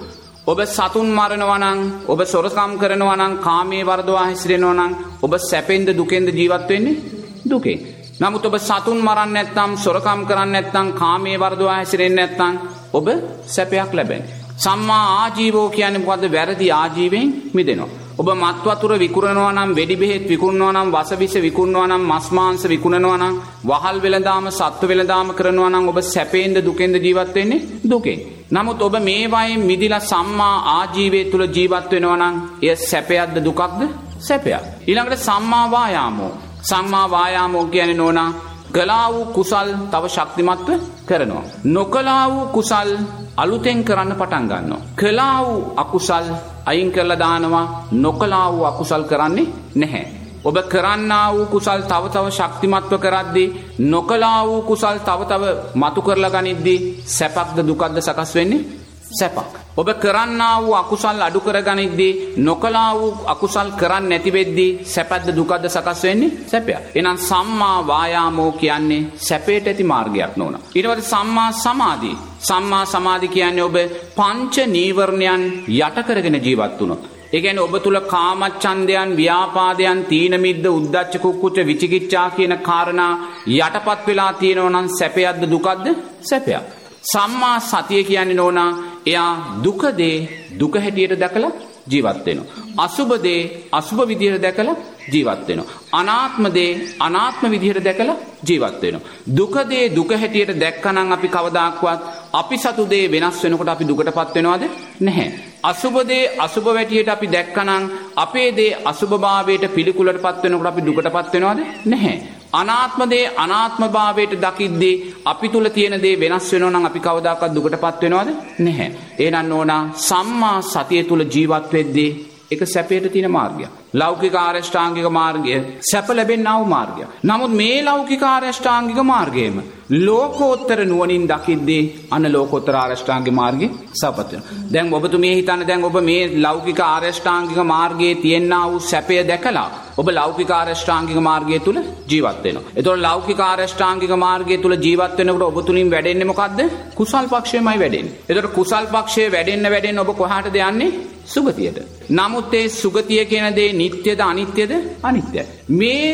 ඔබ සතුන් මරනවා නම් ඔබ සොරකම් කරනවා නම් කාමයේ වර්ධවා හැසිරෙනවා නම් ඔබ සැපෙන්ද දුකෙන්ද ජීවත් වෙන්නේ? දුකෙන්. නමුත් ඔබ සතුන් මරන්නේ නැත්නම් සොරකම් කරන්නේ නැත්නම් කාමයේ වර්ධවා හැසිරෙන්නේ නැත්නම් ඔබ සැපයක් ලැබෙන්නේ. සම්මා ආජීවෝ කියන්නේ මොකද්ද? වැරදි ආජීවයෙන් මිදෙනවා. ඔබ මත් වතුර විකුණනවා නම් වෙඩි බෙහෙත් විකුණනවා නම් වසවිස විකුණනවා නම් මස් මාංශ විකුණනවා නම් වහල් වෙළඳාම සත්ත්ව වෙළඳාම කරනවා නම් ඔබ සැපෙන්ද දුකෙන්ද ජීවත් වෙන්නේ? දුකෙන්. නමුත් ඔබ මේ වයින් මිදිලා සම්මා ආජීවයේ තුල ජීවත් වෙනවා නම් එය සැපයක්ද දුකක්ද? සැපයක්. ඊළඟට සම්මා වායාමෝ. සම්මා වායාමෝ කියන්නේ නෝනා කලා වූ කුසල් තව ශක්තිමත්ව කරනවා. නොකලා වූ කුසල් අලුතෙන් කරන්න පටන් ගන්නවා. කලා වූ අකුසල් අයින් කරලා දානවා නොකලා වූ අකුසල් කරන්නේ නැහැ. ඔබ කරන්නා වූ කුසල් තව තව ශක්තිමත්ව කරද්දී නොකලා වූ කුසල් තව තව මතු කරලා ගනිද්දී සැපක්ද දුකක්ද සකස් වෙන්නේ සැපක්. ඔබ කරන්නා වූ අකුසල් අඩු කරගනිද්දී නොකලා වූ අකුසල් කරන්න නැති වෙද්දී සැපද්ද දුකද්ද සකස් වෙන්නේ සැපයක්. එහෙනම් සම්මා වායාමෝ කියන්නේ සැපයට ඇති මාර්ගයක් නෝන. ඊට පස්සේ සම්මා සමාධි. සම්මා සමාධි කියන්නේ ඔබ පංච නීවරණයන් යට කරගෙන ජීවත් වුණොත්. ඒ කියන්නේ ඔබ තුල කාමච්ඡන්දයන්, ව්‍යාපාදයන්, තීන මිද්ද, උද්ධච්ච කුක්කුච්ච විචිකිච්ඡා කියන කාරණා යටපත් වෙලා තියෙනවා නම් සැපයක්ද දුකක්ද? සැපයක්. සම්මා සතිය කියන්නේ නෝනා එයා දුක දේ දුක හැටියට දැකලා ජීවත් වෙනවා. අසුබ දේ අසුබ විදියට දැකලා ජීවත් වෙනවා. අනාත්ම දේ අනාත්ම විදිහට දැකලා ජීවත් වෙනවා. දුක දේ දුක හැටියට දැක්කනම් අපි කවදාක්වත් අපි සතු දේ වෙනස් වෙනකොට අපි දුකටපත් වෙනවද? නැහැ. අසුබ දේ අසුබ වැටියට අපි දැක්කනම් අපේ දේ අසුබභාවයට පිළිකුලටපත් වෙනකොට අපි දුකටපත් වෙනවද? නැහැ. අනාත්ම දේ අනාත්මභාවයට දකිද්දී අපි තුල තියෙන දේ වෙනස් වෙනවා නම් අපි කවදාකවත් දුකටපත් වෙනවද? නැහැ. එහෙනම් ඕනා සම්මා සතිය තුල ජීවත් වෙද්දී එක සැපයට තියෙන මාර්ගයක්. ලෞකික ආරෂ්ඨාංගික මාර්ගය සැප ලැබෙන්නා වූ මාර්ගයක්. නමුත් මේ ලෞකික ආරෂ්ඨාංගික මාර්ගයේම ලෝකෝත්තර නුවණින් දකිද්දී අන්න ලෝකෝත්තර ආරෂ්ඨාංගික මාර්ගය සපත් වෙනවා. දැන් ඔබතුමිය හිතන්නේ දැන් ඔබ මේ ලෞකික ආරෂ්ඨාංගික මාර්ගයේ තියෙනා වූ සැපය දැකලා ඔබ ලෞකික ආරෂ්ඨාංගික මාර්ගය තුල ජීවත් වෙනවා. එතකොට ලෞකික ආරෂ්ඨාංගික මාර්ගය තුල ජීවත් වෙනකොට ඔබ තුලින් වැඩෙන්නේ මොකද්ද? කුසල් පක්ෂයමයි වැඩෙන්නේ. එතකොට කුසල් පක්ෂයේ වැඩෙන්න වැඩෙන්න ඔබ කොහාටද යන්නේ? සුගතියට. නමුත් ඒ සුගතිය කියන දේ නිට්ටයද අනිත්‍යද? අනිත්‍යයි. මේ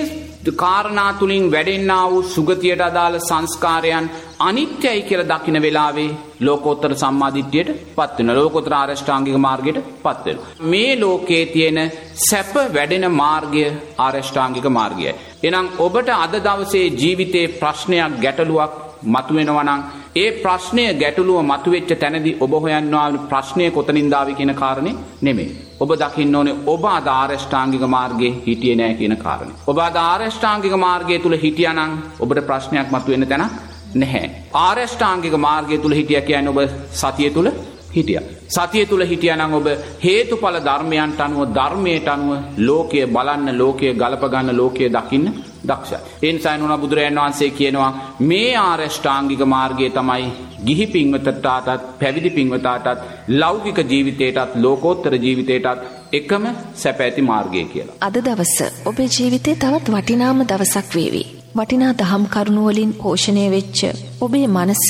කාරණා තුලින් වැඩෙන්නා වූ සුගතියට අදාළ සංස්කාරයන් අනිත්‍යයි කියලා දකින වෙලාවේ ලෝකෝත්තර සම්මාදිට්ඨියට පත් වෙනවා. ලෝකෝත්තර ආරෂ්ඨාංගික මාර්ගයට පත් වෙනවා. මේ ලෝකයේ තියෙන සැප වැඩෙන මාර්ගය ආරෂ්ඨාංගික මාර්ගයයි. එහෙනම් ඔබට අද දවසේ ජීවිතේ ප්‍රශ්නයක් ගැටලුවක් මතුවෙනවා නම් ඒ ප්‍රශ්නය ගැටලුව මතුවෙච්ච තැනදී ඔබ හොයන්නවා ප්‍රශ්නය කොතනින්ද ආවේ කියන කාරණේ නෙමෙයි. ඔබ දකින්න ඕනේ ඔබ අද ආරෂ්ඨාංගික මාර්ගයේ හිටියේ නෑ කියන කාරණේ. ඔබ අද ආරෂ්ඨාංගික මාර්ගය තුල හිටියානම් ඔබට ප්‍රශ්නයක් මතුවෙන්න තැන නැහැ. ආරෂ්ඨාංගික මාර්ගය තුල හිටියා කියන්නේ ඔබ සතිය තුල හිටියා. සතිය තුල හිටියානම් ඔබ හේතුඵල ධර්මයන්ට අනුව ධර්මයට අනුව ලෝකය බලන්න ලෝකය ගලප ගන්න ලෝකය දකින්න දක්ෂයි. ඒ නිසා නුනා බුදුරජාණන් වහන්සේ කියනවා මේ ආරෂ්ඨාංගික මාර්ගය තමයි ගිහි පින්වතටත් පැවිදි පින්වතාටත් ලෞකික ජීවිතයටත් ලෝකෝත්තර ජීවිතයටත් එකම සැප ඇති මාර්ගය කියලා. අද දවස ඔබේ ජීවිතේ තවත් වටිනාම දවසක් වේවි. වටිනා දහම් කරුණු වලින් පෝෂණය වෙච්ච ඔබේ මනස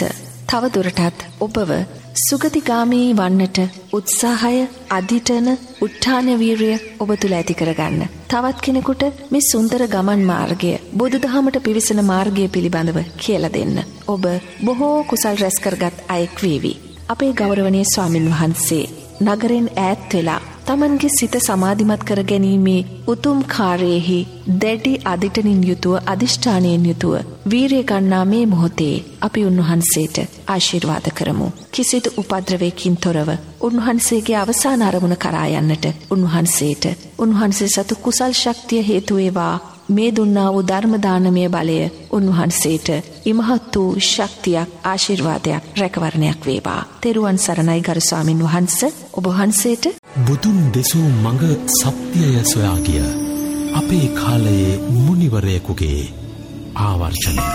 තව දුරටත් ඔබව සුගතිගාමී වන්නට උත්සාහය අධිටන උට්ඨාන වීරිය ඔබ තුළ ඇති කරගන්න. තවත් කෙනෙකුට මේ සුන්දර ගමන් මාර්ගය බුදුදහමට පිවිසෙන මාර්ගය පිළිබඳව කියලා දෙන්න. ඔබ බොහෝ කුසල් රැස් කරගත් අයෙක් වේවි. අපේ ගෞරවනීය ස්වාමින් වහන්සේ නගරෙන් ඈත් වෙලා තමන්ගේ සිත සමාධිමත් කර ගැනීමේ උතුම් කාර්යෙහි දැඩි අදිටනින් යුතුව අධිෂ්ඨානයෙන් යුතුව වීරිය ගන්නා මේ මොහොතේ අපි උන්වහන්සේට ආශිර්වාද කරමු. කිසිදු උපද්‍රවයකින් තොරව උන්වහන්සේගේ අවසාන අරමුණ කරා යන්නට උන්වහන්සේට උන්වහන්සේ සතු කුසල් ශක්තිය හේතු වේවා මේ දුන්නා වූ ධර්මදානමය බලය උන්වහන්සේට ඉමහත් වූ ශක්තියක් ආශිර්වාදයක් රැකවරණයක් වේවා. තෙරුවන් සරණයි ගරු ස්වාමින් වහන්ස ඔබ වහන්සේට බුදුන් දෙසූ මඟ සත්‍යය සොයා ගිය අපේ කාලයේ මුනිවරයෙකුගේ ආවර්ෂණය